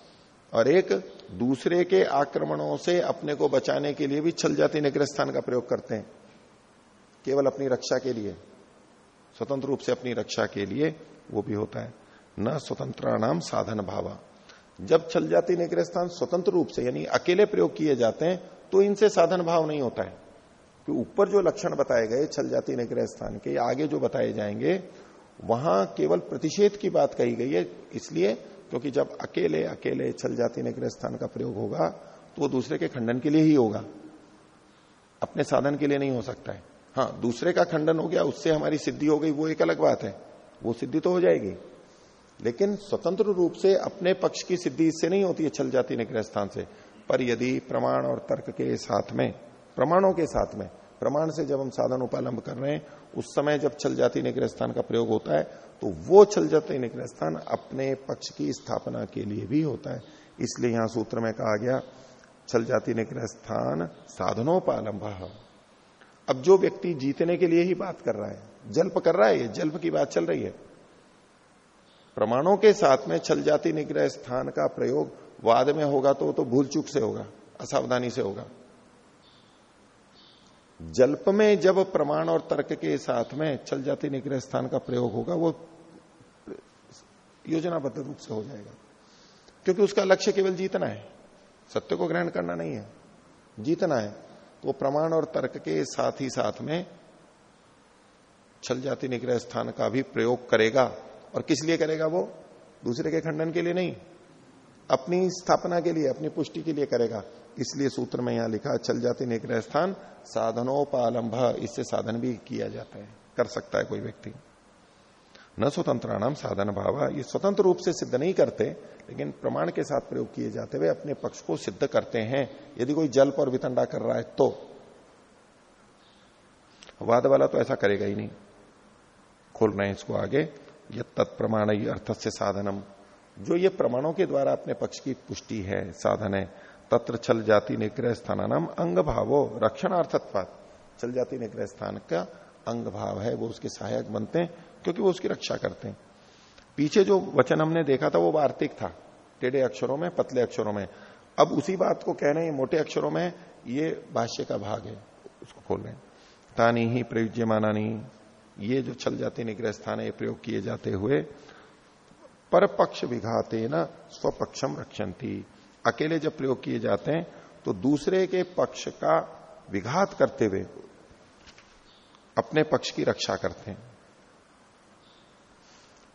और एक दूसरे के आक्रमणों से अपने को बचाने के लिए भी छल जाति निग्रह स्थान का प्रयोग करते हैं। केवल अपनी रक्षा के लिए, स्वतंत्र रूप से अपनी रक्षा के लिए वो भी होता है। न स्वतंत्र नाम साधन भावा। जब छल जाति निग्रह स्थान स्वतंत्र रूप से, यानी अकेले प्रयोग किए जाते हैं तो इनसे साधन भाव नहीं होता है। कि ऊपर जो लक्षण बताए गए छल जाति निग्रह स्थान के आगे जो बताए जाएँगे, वहाँ केवल प्रतिषेध की बात कही गई है, इसलिए क्योंकि जब अकेले अकेले छल जाति निग्रह स्थान का प्रयोग होगा तो वो दूसरे के खंडन के लिए ही होगा। अपने साधन के लिए नहीं हो सकता है। हाँ दूसरे का खंडन हो गया, उससे हमारी सिद्धि हो गई, वो एक अलग बात है। वो सिद्धि तो हो जाएगी। लेकिन स्वतंत्र रूप से अपने पक्ष की सिद्धि इससे नहीं होती है छल जाति निग्रह स्थान से। पर यदि प्रमाण और तर्क के साथ में, प्रमाणों के साथ में प्रमाण से जब हम साधन उपालंब कर रहे हैं, उस समय जब छल जाति निग्रह स्थान का प्रयोग होता है तो वो छल जाति निग्रह स्थान अपने पक्ष की स्थापना के लिए भी होता है। इसलिए यहाँ सूत्र में कहा गया छल जाति निग्रह स्थान साधनोपालंब। अब जो व्यक्ति जीतने के लिए ही बात कर रहा है, जल्प कर रहा है, ये जल्प की बात चल रही है। प्रमाणों के साथ में छल जाति निग्रह स्थान का प्रयोग वाद में होगा तो तो भूल चूक से होगा, असावधानी से होगा। जल्प में जब प्रमाण और तर्क के साथ में छल जाति निग्रह स्थान का प्रयोग होगा, वो योजनाबद्ध रूप से हो जाएगा। क्योंकि उसका लक्ष्य केवल जीतना है। सत्य को ग्रहण करना नहीं है। जीतना है। तो प्रमाण और तर्क के साथ ही साथ में छल जाति निग्रह स्थान का भी प्रयोग करेगा। और किस लिए करेगा वो? दूसरे के खंडन के लिए नहीं। अपनी स्थापना के लिए, अपनी पुष्टि के लिए करेगा। इसलिए सूत्र में यहाँ लिखा, चल जाते निग्रह स्थान साधनोपालंभ इससे साधन भी किया जाता है, कर सकता है कोई व्यक्ति। न स्वतंत्राणाम साधन भाव, ये स्वतंत्र रूप से सिद्ध नहीं करते, लेकिन प्रमाण के साथ प्रयोग किए जाते हुए अपने पक्ष को सिद्ध करते हैं। यदि कोई जल्प और वितंडा कर रहा है तो। वाद वाला तो ऐसा करेगा ही नहीं। खोल रहे हैं इसको आगे। ये तत्प्रमाण अर्थ से साधनम। जो ये प्रमाणों के द्वारा अपने पक्ष की पुष्टि है, साधन है तत्र छल जाति निग्रह स्थानानाम अंग भावो रक्षणार्थत्वात चल जाति निग्रह स्थान का अंग भाव है, वो उसके सहायक बनते हैं, क्योंकि वो उसकी रक्षा करते हैं। पीछे जो वचन हमने देखा था, वो वार्तिक था, टेढ़े अक्षरों में, पतले अक्षरों में। अब उसी बात को कह रहे हैं, मोटे अक्षरों में, ये भाष्य का भाग है, उसको खोल रहे तानी ही प्रयुज्य मानानी ये जो छल जाते निग्रह स्थान है प्रयोग किए जाते हुए, परपक्ष विघाते न स्वपक्षम रक्षंती अकेले जब प्रयोग किए जाते हैं तो दूसरे के पक्ष का विघात करते हुए अपने पक्ष की रक्षा करते हैं।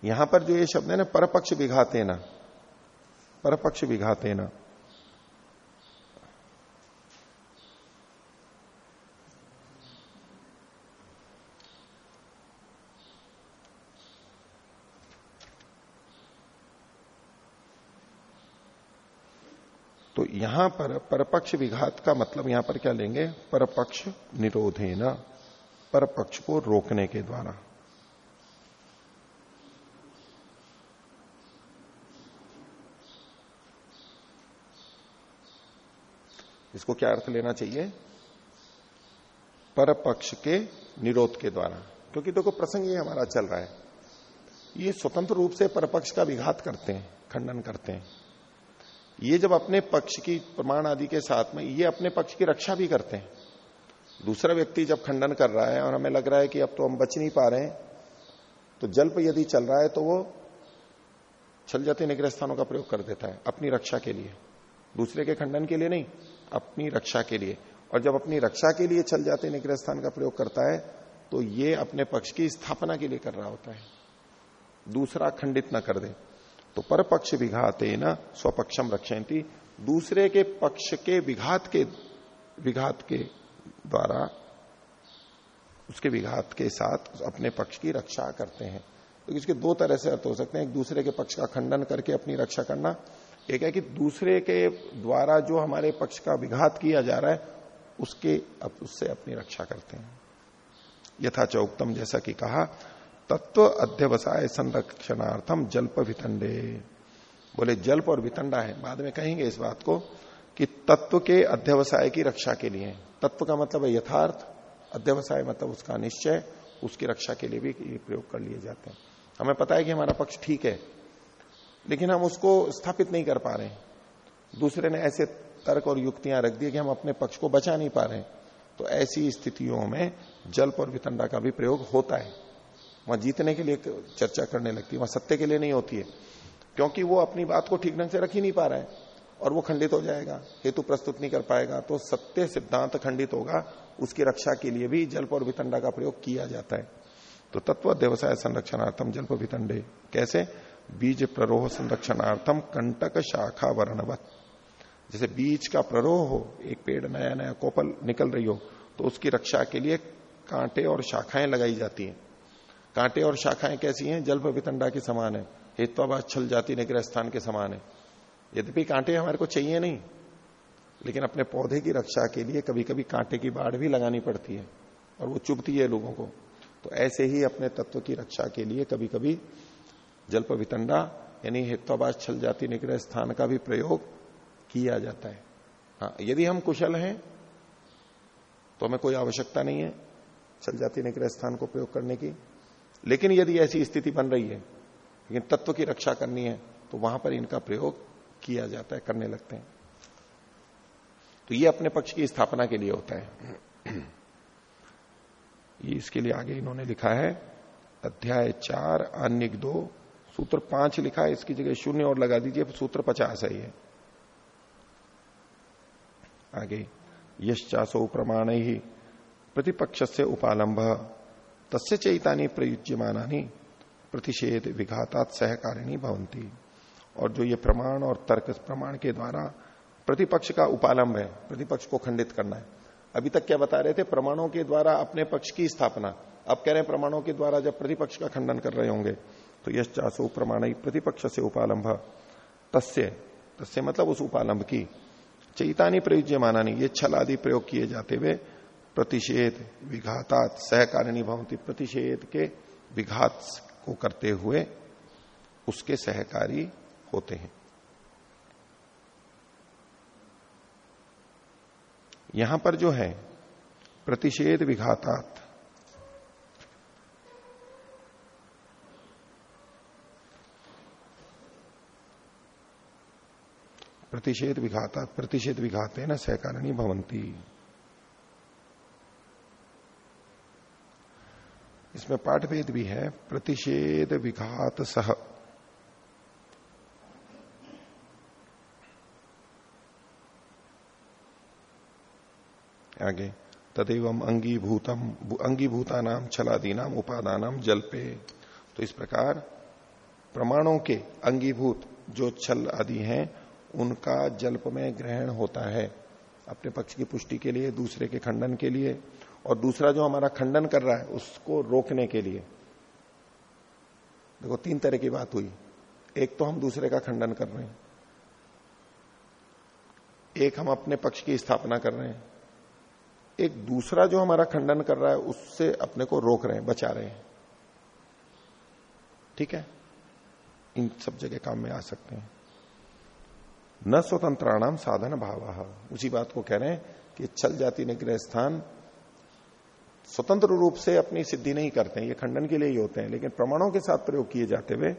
यहाँ पर जो ये शब्द है ना, परपक्ष विघाते ना परपक्ष विघाते ना तो यहाँ पर परपक्ष विघात का मतलब यहाँ पर क्या लेंगे? परपक्ष निरोधे न परपक्ष को रोकने के द्वारा। इसको क्या अर्थ लेना चाहिए? परपक्ष के निरोध के द्वारा। क्योंकि देखो तो प्रसंग ये हमारा चल रहा है। ये स्वतंत्र रूप से परपक्ष का विघात करते हैं, खंडन करते हैं। ये जब अपने पक्ष की प्रमाण आदि के साथ में, ये अपने पक्ष की रक्षा भी करते हैं। दूसरा व्यक्ति जब खंडन कर रहा है और हमें लग रहा है कि अब तो हम बच नहीं पा रहे हैं तो जल्प यदि चल रहा है तो वो छल जाते निग्रह स्थानों का प्रयोग कर देता है, अपनी रक्षा के लिए। दूसरे के खंडन के लिए नहीं, अपनी रक्षा के लिए। और जब अपनी रक्षा के लिए छल जाते निग्रह स्थान का प्रयोग करता है तो ये अपने पक्ष की स्थापना के लिए कर रहा होता है। दूसरा खंडित ना कर दे। तो पर पक्ष विघाते न स्वपक्षम रक्षती दूसरे के पक्ष के विघात के विघात के द्वारा उसके विघात के साथ अपने पक्ष की रक्षा करते हैं। तो इसके दो तरह से अर्थ हो सकते हैं। एक दूसरे के पक्ष का खंडन करके अपनी रक्षा करना। एक है कि दूसरे के द्वारा जो हमारे पक्ष का विघात किया जा रहा है, उसके, उससे अपनी रक्षा करते हैं। यथा चौकतम जैसा कि कहा तत्व अध्यवसाय संरक्षणार्थम जल्प वितंडे। बोले, जल्प और वितंडा है। बाद में कहेंगे इस बात को कि तत्व के अध्यवसाय की रक्षा के लिए। तत्व का मतलब है यथार्थ। अध्यवसाय मतलब उसका निश्चय, उसकी रक्षा के लिए भी प्रयोग कर लिए जाते हैं। हमें पता है कि हमारा पक्ष ठीक है, लेकिन हम उसको स्थापित नहीं कर पा रहे दूसरे ने ऐसे तर्क और युक्तियाँ रख दी कि हम अपने पक्ष को बचा नहीं पा रहे तो ऐसी स्थितियों में जल्प और वितंडा का भी प्रयोग होता है। वहाँ जीतने के लिए चर्चा करने लगती है, वहाँ सत्य के लिए नहीं होती है, क्योंकि वो अपनी बात को ठीक ढंग से रख ही नहीं पा रहा है, और वो खंडित हो जाएगा, हेतु प्रस्तुत नहीं कर पाएगा तो सत्य सिद्धांत खंडित होगा, उसकी रक्षा के लिए भी जल्प और वितंडा का प्रयोग किया जाता है। तो तत्व व्यवसाय संरक्षणार्थम जल्प वितंडे, कैसे? बीज प्ररोह संरक्षणार्थम कंटक शाखा वर्णवत। जैसे बीज का प्ररोह हो, एक पेड़ नया नया कोपल निकल रही हो तो उसकी रक्षा के लिए कांटे और शाखाएँ लगाई जाती हैं। कांटे और शाखाएँ कैसी हैं? जल्प वितंडा के समान है। हेत्वाबाद छल जाति निग्रह स्थान के समान है। यद्यपि कांटे हमारे को चाहिए नहीं, लेकिन अपने पौधे की रक्षा के लिए कभी कभी कांटे की बाढ़ भी लगानी पड़ती है और वो चुभती है लोगों को। तो ऐसे ही अपने तत्व की रक्षा के लिए कभी कभी जल्प वितंडा, यानी हित्वाबाज छल जाति निग्रह स्थान का भी प्रयोग किया जाता है। हाँ यदि हम कुशल हैं तो हमें कोई आवश्यकता नहीं है छल जाति निग्रह स्थान को प्रयोग करने की। लेकिन यदि ऐसी स्थिति बन रही है, लेकिन तत्व की रक्षा करनी है तो वहाँ पर इनका प्रयोग किया जाता है, करने लगते हैं। तो ये अपने पक्ष की स्थापना के लिए होता है। ये इसके लिए आगे इन्होंने लिखा है, अध्याय चार, अन्य दो, सूत्र पाँच लिखा है, इसकी जगह शून्य और लगा दीजिए, सूत्र पचास है ये। आगे यशासो प्रमाण ही प्रतिपक्ष से उपालंब तस्य चैतानी प्रयुज्यमानी प्रतिषेध विघातात सहकारिणी भवंती और जो ये प्रमाण और तर्क प्रमाण के द्वारा प्रतिपक्ष का उपालंब है, प्रतिपक्ष को खंडित करना है। अभी तक क्या बता रहे थे? प्रमाणों के द्वारा अपने पक्ष की स्थापना। अब कह रहे हैं प्रमाणों के द्वारा जब प्रतिपक्ष का खंडन कर रहे होंगे तो यश चासो प्रमाण प्रतिपक्ष से उपालंब। तस्य तस्य मतलब उस उपालंब की। चैतानी प्रयुज्य माना नहीं ये छल आदि प्रयोग किए जाते हुए प्रतिषेध विघातात सहकारिणी भवंती प्रतिषेध के विघात को करते हुए उसके सहकारी होते हैं। यहाँ पर जो है, प्रतिषेध विघातात प्रतिषेध विघातात, प्रतिषेध विघाते न, सहकारिणी भवंती इसमें पाठभेद भी है, प्रतिषेध विघात सह। आगे तदेव अंगीभूतम अंगीभूता नाम छलादी नाम उपादान, जलपे। तो इस प्रकार, प्रमाणों के अंगीभूत जो छल आदि हैं, उनका जल्प में ग्रहण होता है। अपने पक्ष की पुष्टि के लिए, दूसरे के खंडन के लिए और दूसरा जो हमारा खंडन कर रहा है, उसको रोकने के लिए। देखो, तीन तरह की बात हुई। एक तो हम दूसरे का खंडन कर रहे हैं। एक हम अपने पक्ष की स्थापना कर रहे हैं। एक दूसरा जो हमारा खंडन कर रहा है, उससे अपने को रोक रहे हैं, बचा रहे हैं। ठीक है? इन सब जगह काम में आ सकते हैं। न स्वतंत्राणाम साधन भाव। उसी बात को कह रहे हैं कि छल जाति निग्रह स्थान स्वतंत्र रूप से अपनी सिद्धि नहीं करते हैं, ये खंडन के लिए ही होते हैं, लेकिन प्रमाणों के साथ प्रयोग किए जाते हुए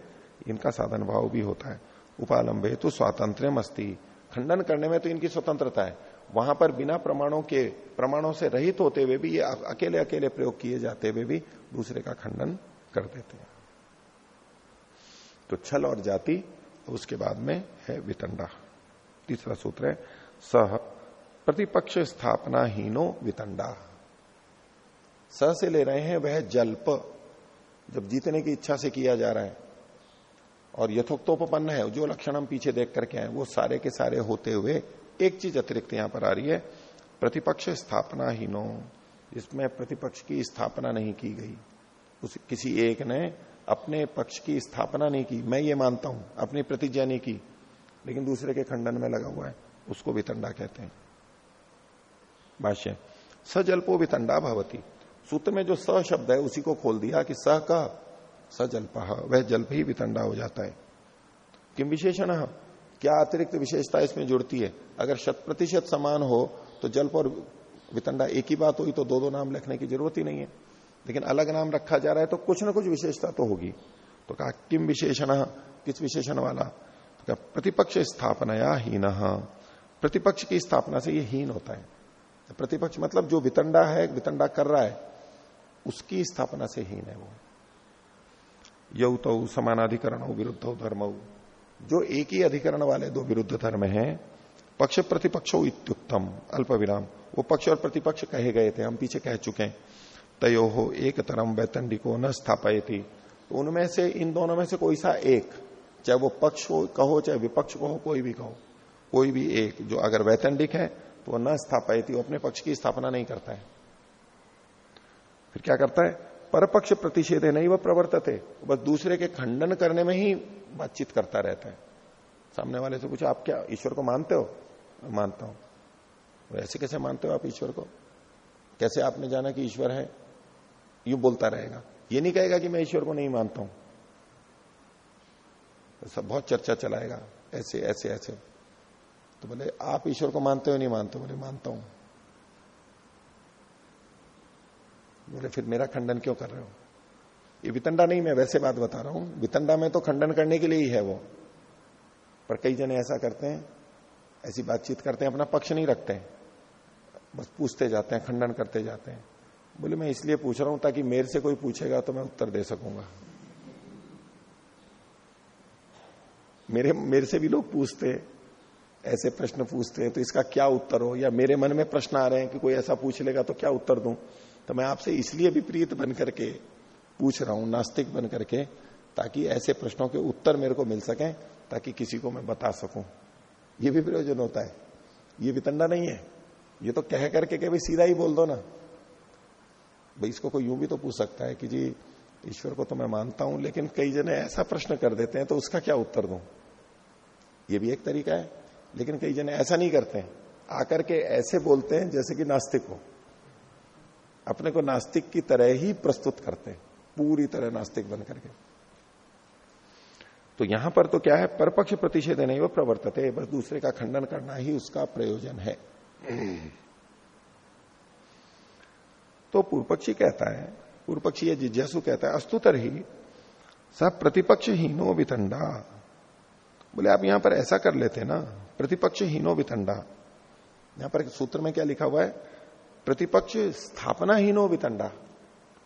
इनका साधन भाव भी होता है। उपालंबे तो स्वातंत्र मस्ती खंडन करने में तो इनकी स्वतंत्रता है। वहाँ पर बिना प्रमाणों के, प्रमाणों से रहित होते हुए भी ये अकेले अकेले प्रयोग किए जाते हुए भी दूसरे का खंडन कर देते हैं। तो छल और जाति उसके बाद में है वितंडा। तीसरा सूत्र है, सह प्रतिपक्ष स्थापना हीनो वितंडा। सह से ले रहे हैं वह जल्प, जब जीतने की इच्छा से किया जा रहा है। और यथोक्तोपन्न है, जो लक्षण हम पीछे देख करके आए, वो सारे के सारे होते हुए एक चीज़ अतिरिक्त यहाँ पर आ रही है, प्रतिपक्ष स्थापना ही नो जिसमें प्रतिपक्ष की स्थापना नहीं की गई। उस, किसी एक ने अपने पक्ष की स्थापना नहीं की, मैं ये मानता हूँ, अपनी प्रतिज्ञा नहीं की, लेकिन दूसरे के खंडन में लगा हुआ है, उसको वितंडा कहते हैं। भाष्य सजल्पो वितंडा भवती। सूत्र में जो स शब्द है, उसी को खोल दिया कि स का सजल्प, वह जल्प ही वितंडा हो जाता है। किम विशेषण? क्या अतिरिक्त विशेषता इसमें जुड़ती है? अगर शत प्रतिशत समान हो तो जल्प और वितंडा एक ही बात हुई तो दो दो नाम लिखने की ज़रूरत ही नहीं है। लेकिन अलग नाम रखा जा रहा है तो कुछ ना कुछ विशेषता तो होगी। तो कहा किम विशेषण? किस विशेषण वाला? तो कहा, प्रतिपक्ष स्थापना हीन। प्रतिपक्ष की स्थापना से ये हीन होता है। प्रतिपक्ष मतलब जो वितंडा है, वितंडा कर रहा है उसकी स्थापना से हीन है वो। यऊ तो समानाधिकरण, विरुद्ध धर्म। जो एक ही अधिकरण वाले दो विरुद्ध धर्म हैं, पक्ष प्रतिपक्ष हो इत्युत्तम अल्प विराम वो पक्ष और प्रतिपक्ष कहे गए थे, हम पीछे कह चुके हैं। तयो हो एक तरम वैतंडिको न स्थापय थी तो उनमें से, इन दोनों में से कोई सा एक, चाहे वो पक्ष हो, कहो, चाहे विपक्ष को हो, कोई भी कहो, कोई भी एक, जो अगर वैतंडिक है तो वो न स्थापय थी वो अपने पक्ष की स्थापना नहीं करता है। फिर क्या करता है? परपक्ष प्रतिषेध है, नहीं वह प्रवर्तते। बस दूसरे के खंडन करने में ही बातचीत करता रहता है। सामने वाले से पूछा, आप क्या ईश्वर को मानते हो? मानता हूँ। ऐसे कैसे मानते हो आप ईश्वर को? कैसे आपने जाना कि ईश्वर है? यू बोलता रहेगा। ये नहीं कहेगा कि मैं ईश्वर को नहीं मानता हूँ। तो सब बहुत चर्चा चलाएगा। ऐसे ऐसे ऐसे। तो बोले, आप ईश्वर को मानते हो नहीं मानते बोले, मानता हूँ। बोले, फिर मेरा खंडन क्यों कर रहे हो? ये वितंडा नहीं, मैं वैसे बात बता रहा हूँ। वितंडा में तो खंडन करने के लिए ही है वो। पर कई जने ऐसा करते हैं, ऐसी बातचीत करते हैं, अपना पक्ष नहीं रखते हैं। बस पूछते जाते हैं, खंडन करते जाते हैं। बोले, मैं इसलिए पूछ रहा हूँ ताकि मेरे से कोई पूछेगा तो मैं उत्तर दे सकूँगा। मेरे मेरे से भी लोग पूछते, ऐसे प्रश्न पूछते हैं तो इसका क्या उत्तर हो? या मेरे मन में प्रश्न आ रहे हैं कि कोई ऐसा पूछ लेगा तो क्या उत्तर दूँ? तो मैं आपसे इसलिए विपरीत बन करके पूछ रहा हूँ, नास्तिक बन करके, ताकि ऐसे प्रश्नों के उत्तर मेरे को मिल सके, ताकि किसी को मैं बता सकूँ। ये भी प्रयोजन होता है। ये वितंडा नहीं है। ये तो कह करके के भाई सीधा ही बोल दो ना। भाई, इसको कोई यूँ भी तो पूछ सकता है कि जी, ईश्वर को तो मैं मानता हूँ, लेकिन कई जने ऐसा प्रश्न कर देते हैं तो उसका क्या उत्तर दूँ? ये भी एक तरीका है, लेकिन कई जने ऐसा नहीं करते आकर के ऐसे बोलते हैं जैसे कि नास्तिक हो। अपने को नास्तिक की तरह ही प्रस्तुत करते हैं, पूरी तरह नास्तिक बन करके। तो यहाँ पर तो क्या है? परपक्ष प्रतिषेध नहीं, वो प्रवर्तते, बस दूसरे का खंडन करना ही उसका प्रयोजन है। तो पूर्व पक्षी कहता है पूर्व पक्षी जिज्ञासु कहता है, अस्तुतर ही सब प्रतिपक्ष हीनो वितंडा। बोले, आप यहाँ पर ऐसा कर लेते ना प्रतिपक्ष हीनो वितंडा। यहाँ पर सूत्र में क्या लिखा हुआ है? प्रतिपक्ष स्थापना हीनो वितंडा।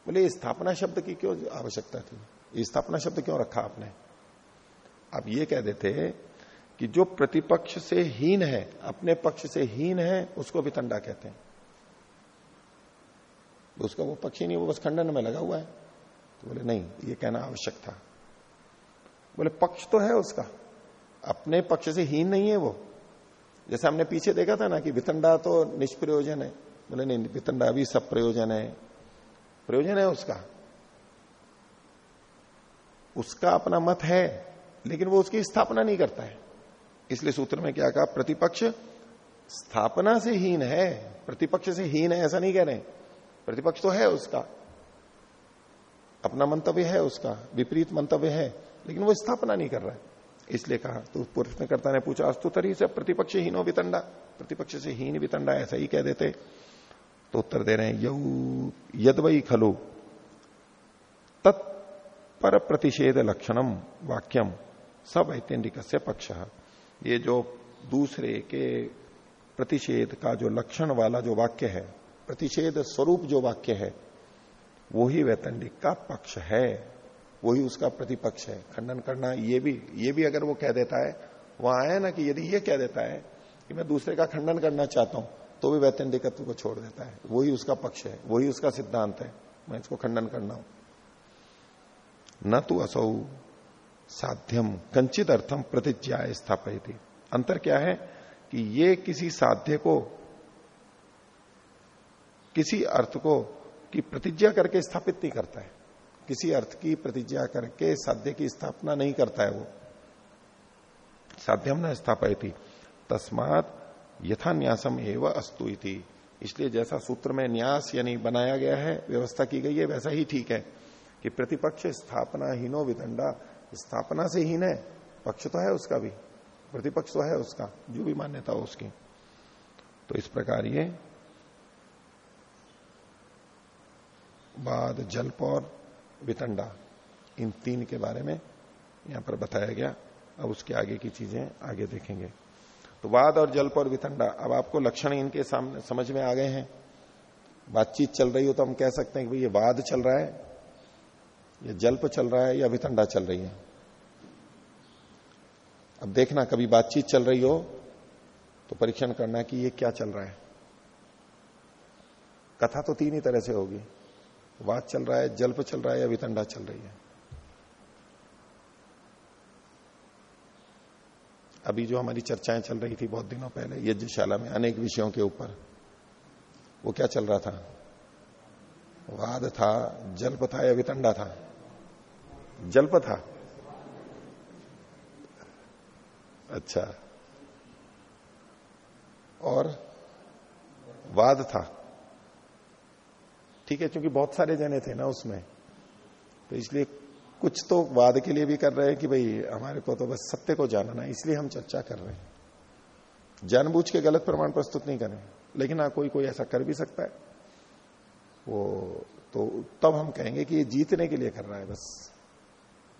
बोले स्थापना शब्द की क्यों आवश्यकता थी? स्थापना शब्द क्यों रखा आपने? आप ये कह देते कि जो प्रतिपक्ष से हीन है, अपने पक्ष से हीन है, उसको वितंडा कहते हैं। उसका वो पक्ष ही नहीं, वो बस खंडन में लगा हुआ है। तो बोले, नहीं, ये कहना आवश्यक था। बोले, पक्ष तो है उसका। अपने पक्ष से हीन नहीं है वो। जैसे हमने पीछे देखा था ना कि वितंडा तो निष्प्रयोजन है। बोले, नहीं वितंडा भी सब प्रयोजन है। प्रयोजन है उसका। उसका अपना मत है, लेकिन वो उसकी स्थापना नहीं करता है। इसलिए सूत्र में क्या कहा? प्रतिपक्ष स्थापना से हीन है। प्रतिपक्ष से हीन है, ऐसा नहीं कह रहे प्रतिपक्ष तो है उसका। अपना मंतव्य है उसका। विपरीत मंतव्य है, लेकिन वो स्थापना नहीं कर रहा है। इसलिए कहा तो प्रश्नकर्ता ने पूछा, अस्तु तरी से प्रतिपक्ष हीनो वितंडा? प्रतिपक्ष से हीन वितंडा, ऐसा ही कह देते। तो उत्तर दे रहे हैं यऊ यदवई खलु तत्पर प्रतिषेध लक्षणम वाक्यम सब ऐतेंडिक से पक्ष। ये जो दूसरे के प्रतिषेध का जो लक्षण वाला जो वाक्य है, प्रतिषेध स्वरूप जो वाक्य है वो ही वैतंडिक का पक्ष है, वही उसका प्रतिपक्ष है। खंडन करना, ये भी ये भी अगर वो कह देता है, वहाँ आया ना कि यदि ये कह देता है कि मैं दूसरे का खंडन करना चाहता हूँ तो भी वैतंडिकत्व को छोड़ देता है। वही उसका पक्ष है, वही उसका सिद्धांत है। मैं इसको खंडन करना हूँ। न तो असौ साध्यम, कंचित अर्थम प्रतिज्ञा स्थापित अंतर क्या है कि ये किसी साध्य को, किसी अर्थ को, की प्रतिज्ञा करके स्थापित नहीं करता है। किसी अर्थ की प्रतिज्ञा करके साध्य की स्थापना नहीं करता है वो। साध्यम न स्थापित तस्मात यथा न्यासम एवं अस्तु इसलिए जैसा सूत्र में न्यास यानी बनाया गया है, व्यवस्था की गई है, वैसा ही ठीक है कि प्रतिपक्ष स्थापना हीनो विदंडा। स्थापना से हीन है, पक्ष तो है उसका भी, प्रतिपक्ष तो है उसका, जो भी मान्यता हो उसकी। तो इस प्रकार ये बाद जल्प और वितंडा, इन तीन के बारे में यहाँ पर बताया गया। अब उसके आगे की चीज़ें आगे देखेंगे। तो वाद और जल्प और वितंडा, अब आपको लक्षण इनके सामने समझ में आ गए हैं। बातचीत चल रही हो तो हम कह सकते हैं कि भाई ये वाद चल रहा है, या जल्प चल रहा है, या वितंडा चल रही है। अब देखना, कभी बातचीत चल रही हो तो परीक्षण करना कि ये क्या चल रहा है। कथा तो तीन ही तरह से होगी। वाद चल रहा है, जल्प चल रहा है, या वितंडा चल रही है। अभी जो हमारी चर्चाएँ चल रही थी बहुत दिनों पहले, यज्ञशाला में अनेक विषयों के ऊपर, वो क्या चल रहा था? वाद था, जल्प था या वितंडा था? जल्प था। अच्छा। और वाद था। ठीक है, क्योंकि बहुत सारे जने थे ना उसमें तो इसलिए कुछ तो वाद के लिए भी कर रहे हैं कि भाई, हमारे को तो बस सत्य को जानना है, इसलिए हम चर्चा कर रहे हैं। जानबूझ के गलत प्रमाण प्रस्तुत नहीं करें, लेकिन हाँ कोई कोई ऐसा कर भी सकता है। वो तो तब हम कहेंगे कि ये जीतने के लिए कर रहा है, बस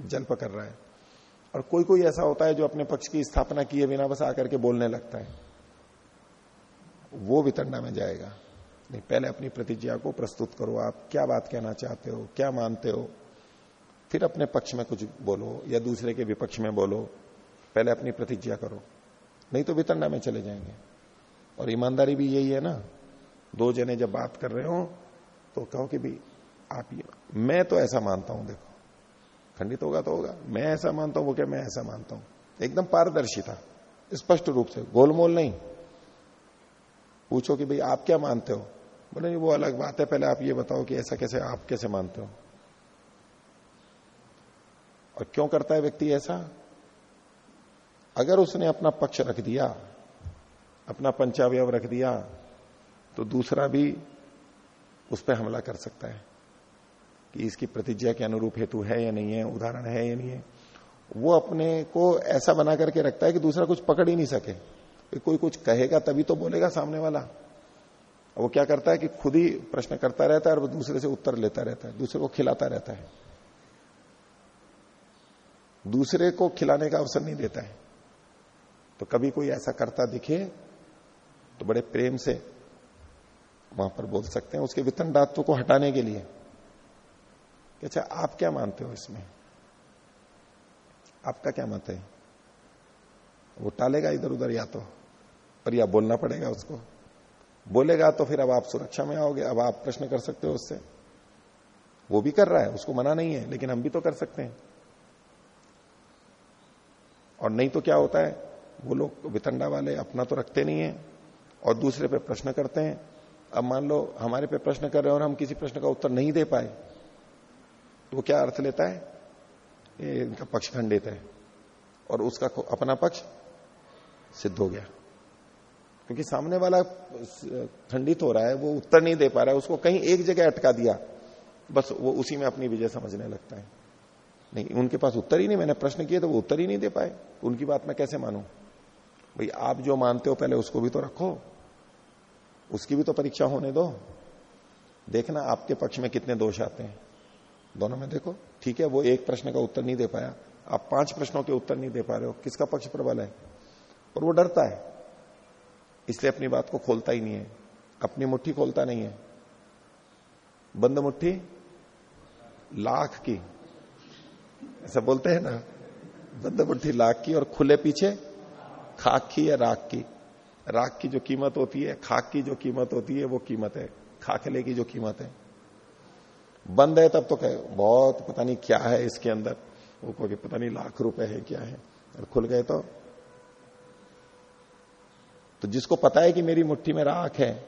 जल कर रहा है। और कोई कोई ऐसा होता है जो अपने पक्ष की स्थापना किए बिना बस आकर के बोलने लगता है। वो वितंडा में जाएगा। नहीं, पहले अपनी प्रतिज्ञा को प्रस्तुत करो। आप क्या बात कहना चाहते हो, क्या मानते हो? फिर अपने पक्ष में कुछ बोलो या दूसरे के विपक्ष में बोलो, पहले अपनी प्रतिज्ञा करो। नहीं तो वितंडा में चले जाएँगे। और ईमानदारी भी यही है ना। दो जने जब बात कर रहे हो तो कहो कि भी, आप ये, मैं तो ऐसा मानता हूँ, देखो। खंडित होगा तो होगा। मैं ऐसा मानता हूँ, वो क्या मैं ऐसा मानता हूँ। एकदम पारदर्शी था। स्पष्ट रूप से। गोलमोल नहीं। पूछो कि भाई, आप क्या मानते हो? बोले वो अलग बात है, पहले आप ये बताओ कि ऐसा कैसे, आप कैसे मानते हो? और क्यों करता है व्यक्ति ऐसा? अगर उसने अपना पक्ष रख दिया, अपना पंचावय रख दिया तो दूसरा भी उस पर हमला कर सकता है कि इसकी प्रतिज्ञा के अनुरूप हेतु है या नहीं है, उदाहरण है या नहीं है। वो अपने को ऐसा बना करके रखता है कि दूसरा कुछ पकड़ ही नहीं सके। कोई कुछ कहेगा तभी तो बोलेगा सामने वाला। वो क्या करता है कि खुद ही प्रश्न करता रहता है और दूसरे से उत्तर लेता रहता है, दूसरे को खिलाता रहता है। दूसरे को खिलाने का अवसर नहीं देता है। तो कभी कोई ऐसा करता दिखे तो बड़े प्रेम से वहाँ पर बोल सकते हैं, उसके वितंडात्व को हटाने के लिए। अच्छा आप क्या मानते हो इसमें? आपका क्या मत है? वो टालेगा इधर उधर या तो पर या बोलना पड़ेगा उसको। बोलेगा तो फिर अब आप सुरक्षा में आओगे, अब आप प्रश्न कर सकते हो उससे। वो भी कर रहा है, उसको मना नहीं है, लेकिन हम भी तो कर सकते हैं। और नहीं तो क्या होता है? वो लोग वितंडा वाले अपना तो रखते नहीं है और दूसरे पे प्रश्न करते हैं। अब मान लो हमारे पे प्रश्न कर रहे हैं और हम किसी प्रश्न का उत्तर नहीं दे पाए तो वो क्या अर्थ लेता है? ये इनका पक्ष खंडित है और उसका अपना पक्ष सिद्ध हो गया। क्योंकि सामने वाला खंडित हो रहा है, वो उत्तर नहीं दे पा रहा है, उसको कहीं एक जगह अटका दिया, बस वो उसी में अपनी विजय समझने लगता है। नहीं, उनके पास उत्तर ही नहीं, मैंने प्रश्न किए तो वो उत्तर ही नहीं दे पाए। उनकी बात मैं कैसे मानू? भाई, आप जो मानते हो पहले उसको भी तो रखो। उसकी भी तो परीक्षा होने दो। देखना आपके पक्ष में कितने दोष आते हैं। दोनों में देखो। ठीक है, वो एक प्रश्न का उत्तर नहीं दे पाया। आप पाँच प्रश्नों के उत्तर नहीं दे पा रहे हो। किसका पक्ष प्रबल है? और वो डरता है। इसलिए अपनी बात को खोलता ही नहीं है। अपनी मुट्ठी खोलता नहीं है। बंद मुट्ठी? लाख की। ऐसा बोलते हैं ना, बंद मुट्ठी लाख की और खुले पीछे खाक की या राख की। राख की जो कीमत होती है, खाक की जो कीमत होती है, वो कीमत है। खाखले की जो कीमत है। बंद है तब तो कहे, बहुत पता नहीं क्या है इसके अंदर। वो कहोगे पता नहीं लाख रुपए है क्या है। और खुल गए तो। तो जिसको पता है कि मेरी मुट्ठी में राख है,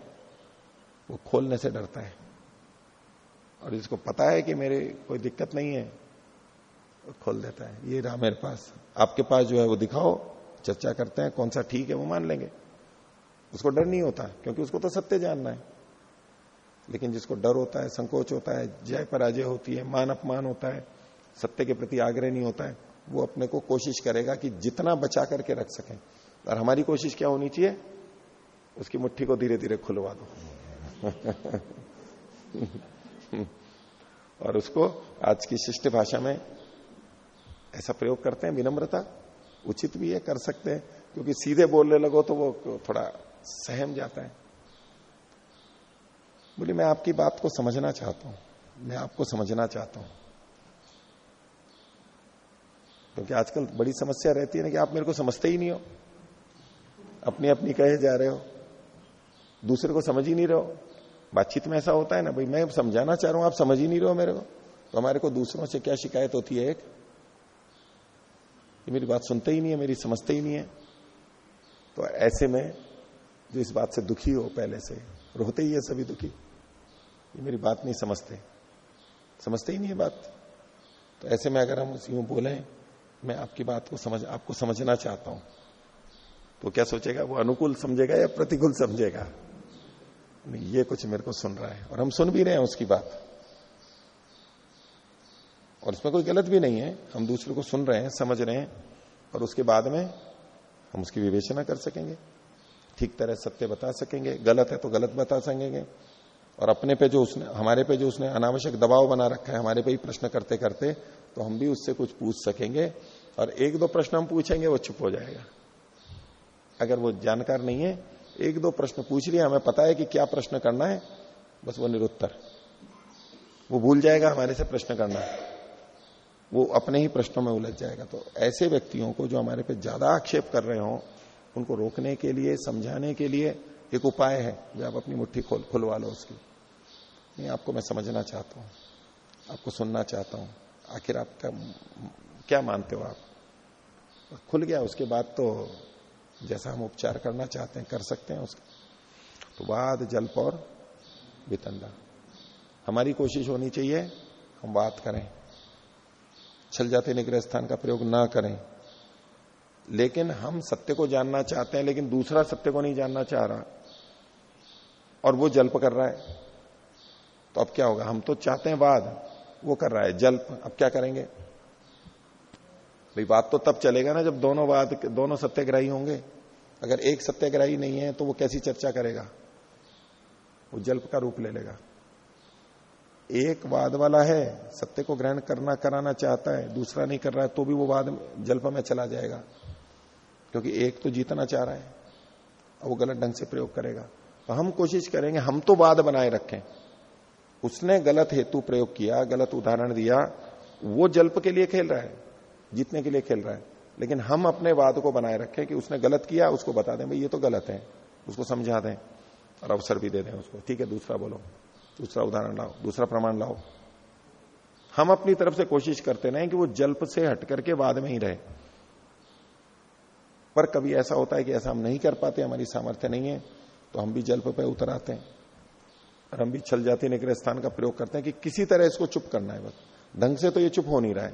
वो खोलने से डरता है। और जिसको पता है कि मेरे कोई दिक्कत नहीं है खोल देता है। ये रहा मेरे पास। आपके पास जो है वो दिखाओ, चर्चा करते हैं, कौन सा ठीक है वो मान लेंगे। उसको डर नहीं होता, क्योंकि उसको तो सत्य जानना है। लेकिन जिसको डर होता है, संकोच होता है, जय पराजय होती है, मान अपमान होता है, सत्य के प्रति आग्रह नहीं होता है, वो अपने को कोशिश करेगा कि जितना बचा करके रख सके। और हमारी कोशिश क्या होनी चाहिए? उसकी मुट्ठी को धीरे धीरे खुलवा दो। और उसको आज की शिष्ट भाषा में ऐसा प्रयोग करते हैं, विनम्रता उचित भी है, कर सकते हैं, क्योंकि सीधे बोलने लगो तो वो थोड़ा सहम जाता है। बोली मैं आपकी बात को समझना चाहता हूँ, मैं आपको समझना चाहता हूँ। क्योंकि तो आजकल बड़ी समस्या रहती है ना कि आप मेरे को समझते ही नहीं हो अपनी अपनी कहे जा रहे हो, दूसरे को समझ ही नहीं रहे हो। बातचीत में ऐसा होता है ना, भाई, मैं समझाना चाह रहा हूँ, आप समझ ही नहीं रहे हो मेरे को तो हमारे को दूसरों से क्या शिकायत होती है एक? ये मेरी बात सुनते ही नहीं है, मेरी समझते ही नहीं है। तो ऐसे में जो इस बात से दुखी हो पहले से, रोते ही है सभी दुखी। ये मेरी बात नहीं समझते। समझते ही नहीं है बात। तो ऐसे में अगर हम यूँ बोले, मैं आपकी बात को समझ, आपको समझना चाहता हूँ तो क्या सोचेगा? वो अनुकूल समझेगा या प्रतिकूल समझेगा? नहीं, ये कुछ मेरे को सुन रहा है। और हम सुन भी रहे हैं उसकी बात। और इसमें कोई गलत भी नहीं है। हम दूसरे को सुन रहे हैं, समझ रहे हैं, और उसके बाद में हम उसकी विवेचना कर सकेंगे। ठीक तरह सत्य बता सकेंगे, गलत है तो गलत बता सकेंगे। और अपने पे जो उसने, हमारे पे जो उसने अनावश्यक दबाव बना रखा है, हमारे पे ही प्रश्न करते करते तो हम भी उससे कुछ पूछ सकेंगे। और एक दो प्रश्न हम पूछेंगे, वो चुप हो जाएगा। अगर वो जानकार नहीं है, एक दो प्रश्न पूछ लिया, हमें पता है कि क्या प्रश्न करना है, बस वो निरुत्तर। वो भूल जाएगा हमारे से प्रश्न करना। वो अपने ही प्रश्नों में उलझ जाएगा। तो ऐसे व्यक्तियों को जो हमारे पे ज़्यादा आक्षेप कर रहे हो उनको रोकने के लिए समझाने के लिए एक उपाय है जो आप अपनी मुट्ठी खोल खुलवा लो उसकी। नहीं आपको मैं समझना चाहता हूँ आपको सुनना चाहता हूँ आखिर आप क्या, क्या मानते हो आप? खुल गया उसके बाद तो जैसा हम उपचार करना चाहते हैं कर सकते हैं उसका। तो वाद जल्प और वितंडा हमारी कोशिश होनी चाहिए हम बात करें। छल जाते निग्रह स्थान का प्रयोग ना करें। लेकिन हम सत्य को जानना चाहते हैं, लेकिन दूसरा सत्य को नहीं जानना चाह रहा। और वो जल्प कर रहा है। तो अब क्या होगा? हम तो चाहते हैं वाद, वो कर रहा है, जल्प। अब क्या करेंगे? भाई बात तो तब चलेगा ना जब दोनों वाद, दोनों सत्याग्रही होंगे। अगर एक सत्याग्रही नहीं है तो वो कैसी चर्चा करेगा? वो जल्प का रूप ले लेगा। एक वाद वाला है, सत्य को ग्रहण करना, कराना चाहता है, दूसरा नहीं कर रहा है तो भी वो वाद जल्प में चला जाएगा। क्योंकि एक तो जीतना चाह रहा है वो गलत ढंग से प्रयोग करेगा। तो हम कोशिश करेंगे, हम तो वाद बनाए रखें। उसने गलत हेतु प्रयोग किया, गलत उदाहरण दिया, वो जल्प के लिए खेल रहा है, जीतने के लिए खेल रहा है। लेकिन हम अपने वाद को बनाए रखें कि उसने गलत किया, उसको बता दें, भाई, ये तो गलत है, उसको समझा दें और अवसर भी दे दें उसको। ठीक है, दूसरा बोलो। दूसरा उदाहरण लाओ, दूसरा प्रमाण लाओ। हम अपनी तरफ़ से कोशिश करते रहे कि वो जल्प से हट करके बाद में ही रहे। पर कभी ऐसा होता है कि ऐसा हम नहीं कर पाते, हमारी सामर्थ्य नहीं है तो हम भी जल्प पे उतर आते हैं। और हम भी छल जाती निग्रह स्थान का प्रयोग करते हैं कि किसी तरह इसको चुप करना है बस। ढंग से तो ये चुप हो नहीं रहा है।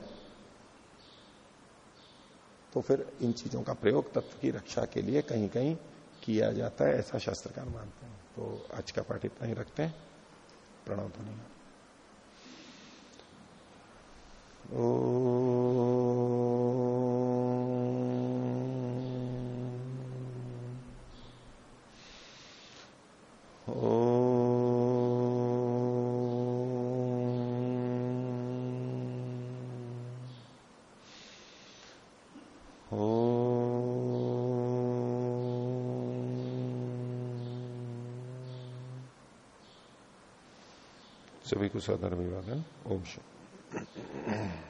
तो फिर इन चीज़ों का प्रयोग तत्व की रक्षा के लिए कहीं कहीं किया जाता है, ऐसा शास्त्रकार मानते हैं। तो आज का पाठ इतना ही रखते हैं। प्रणव ध्वनि सभी को साधारण अभिवादन। ओम शुभ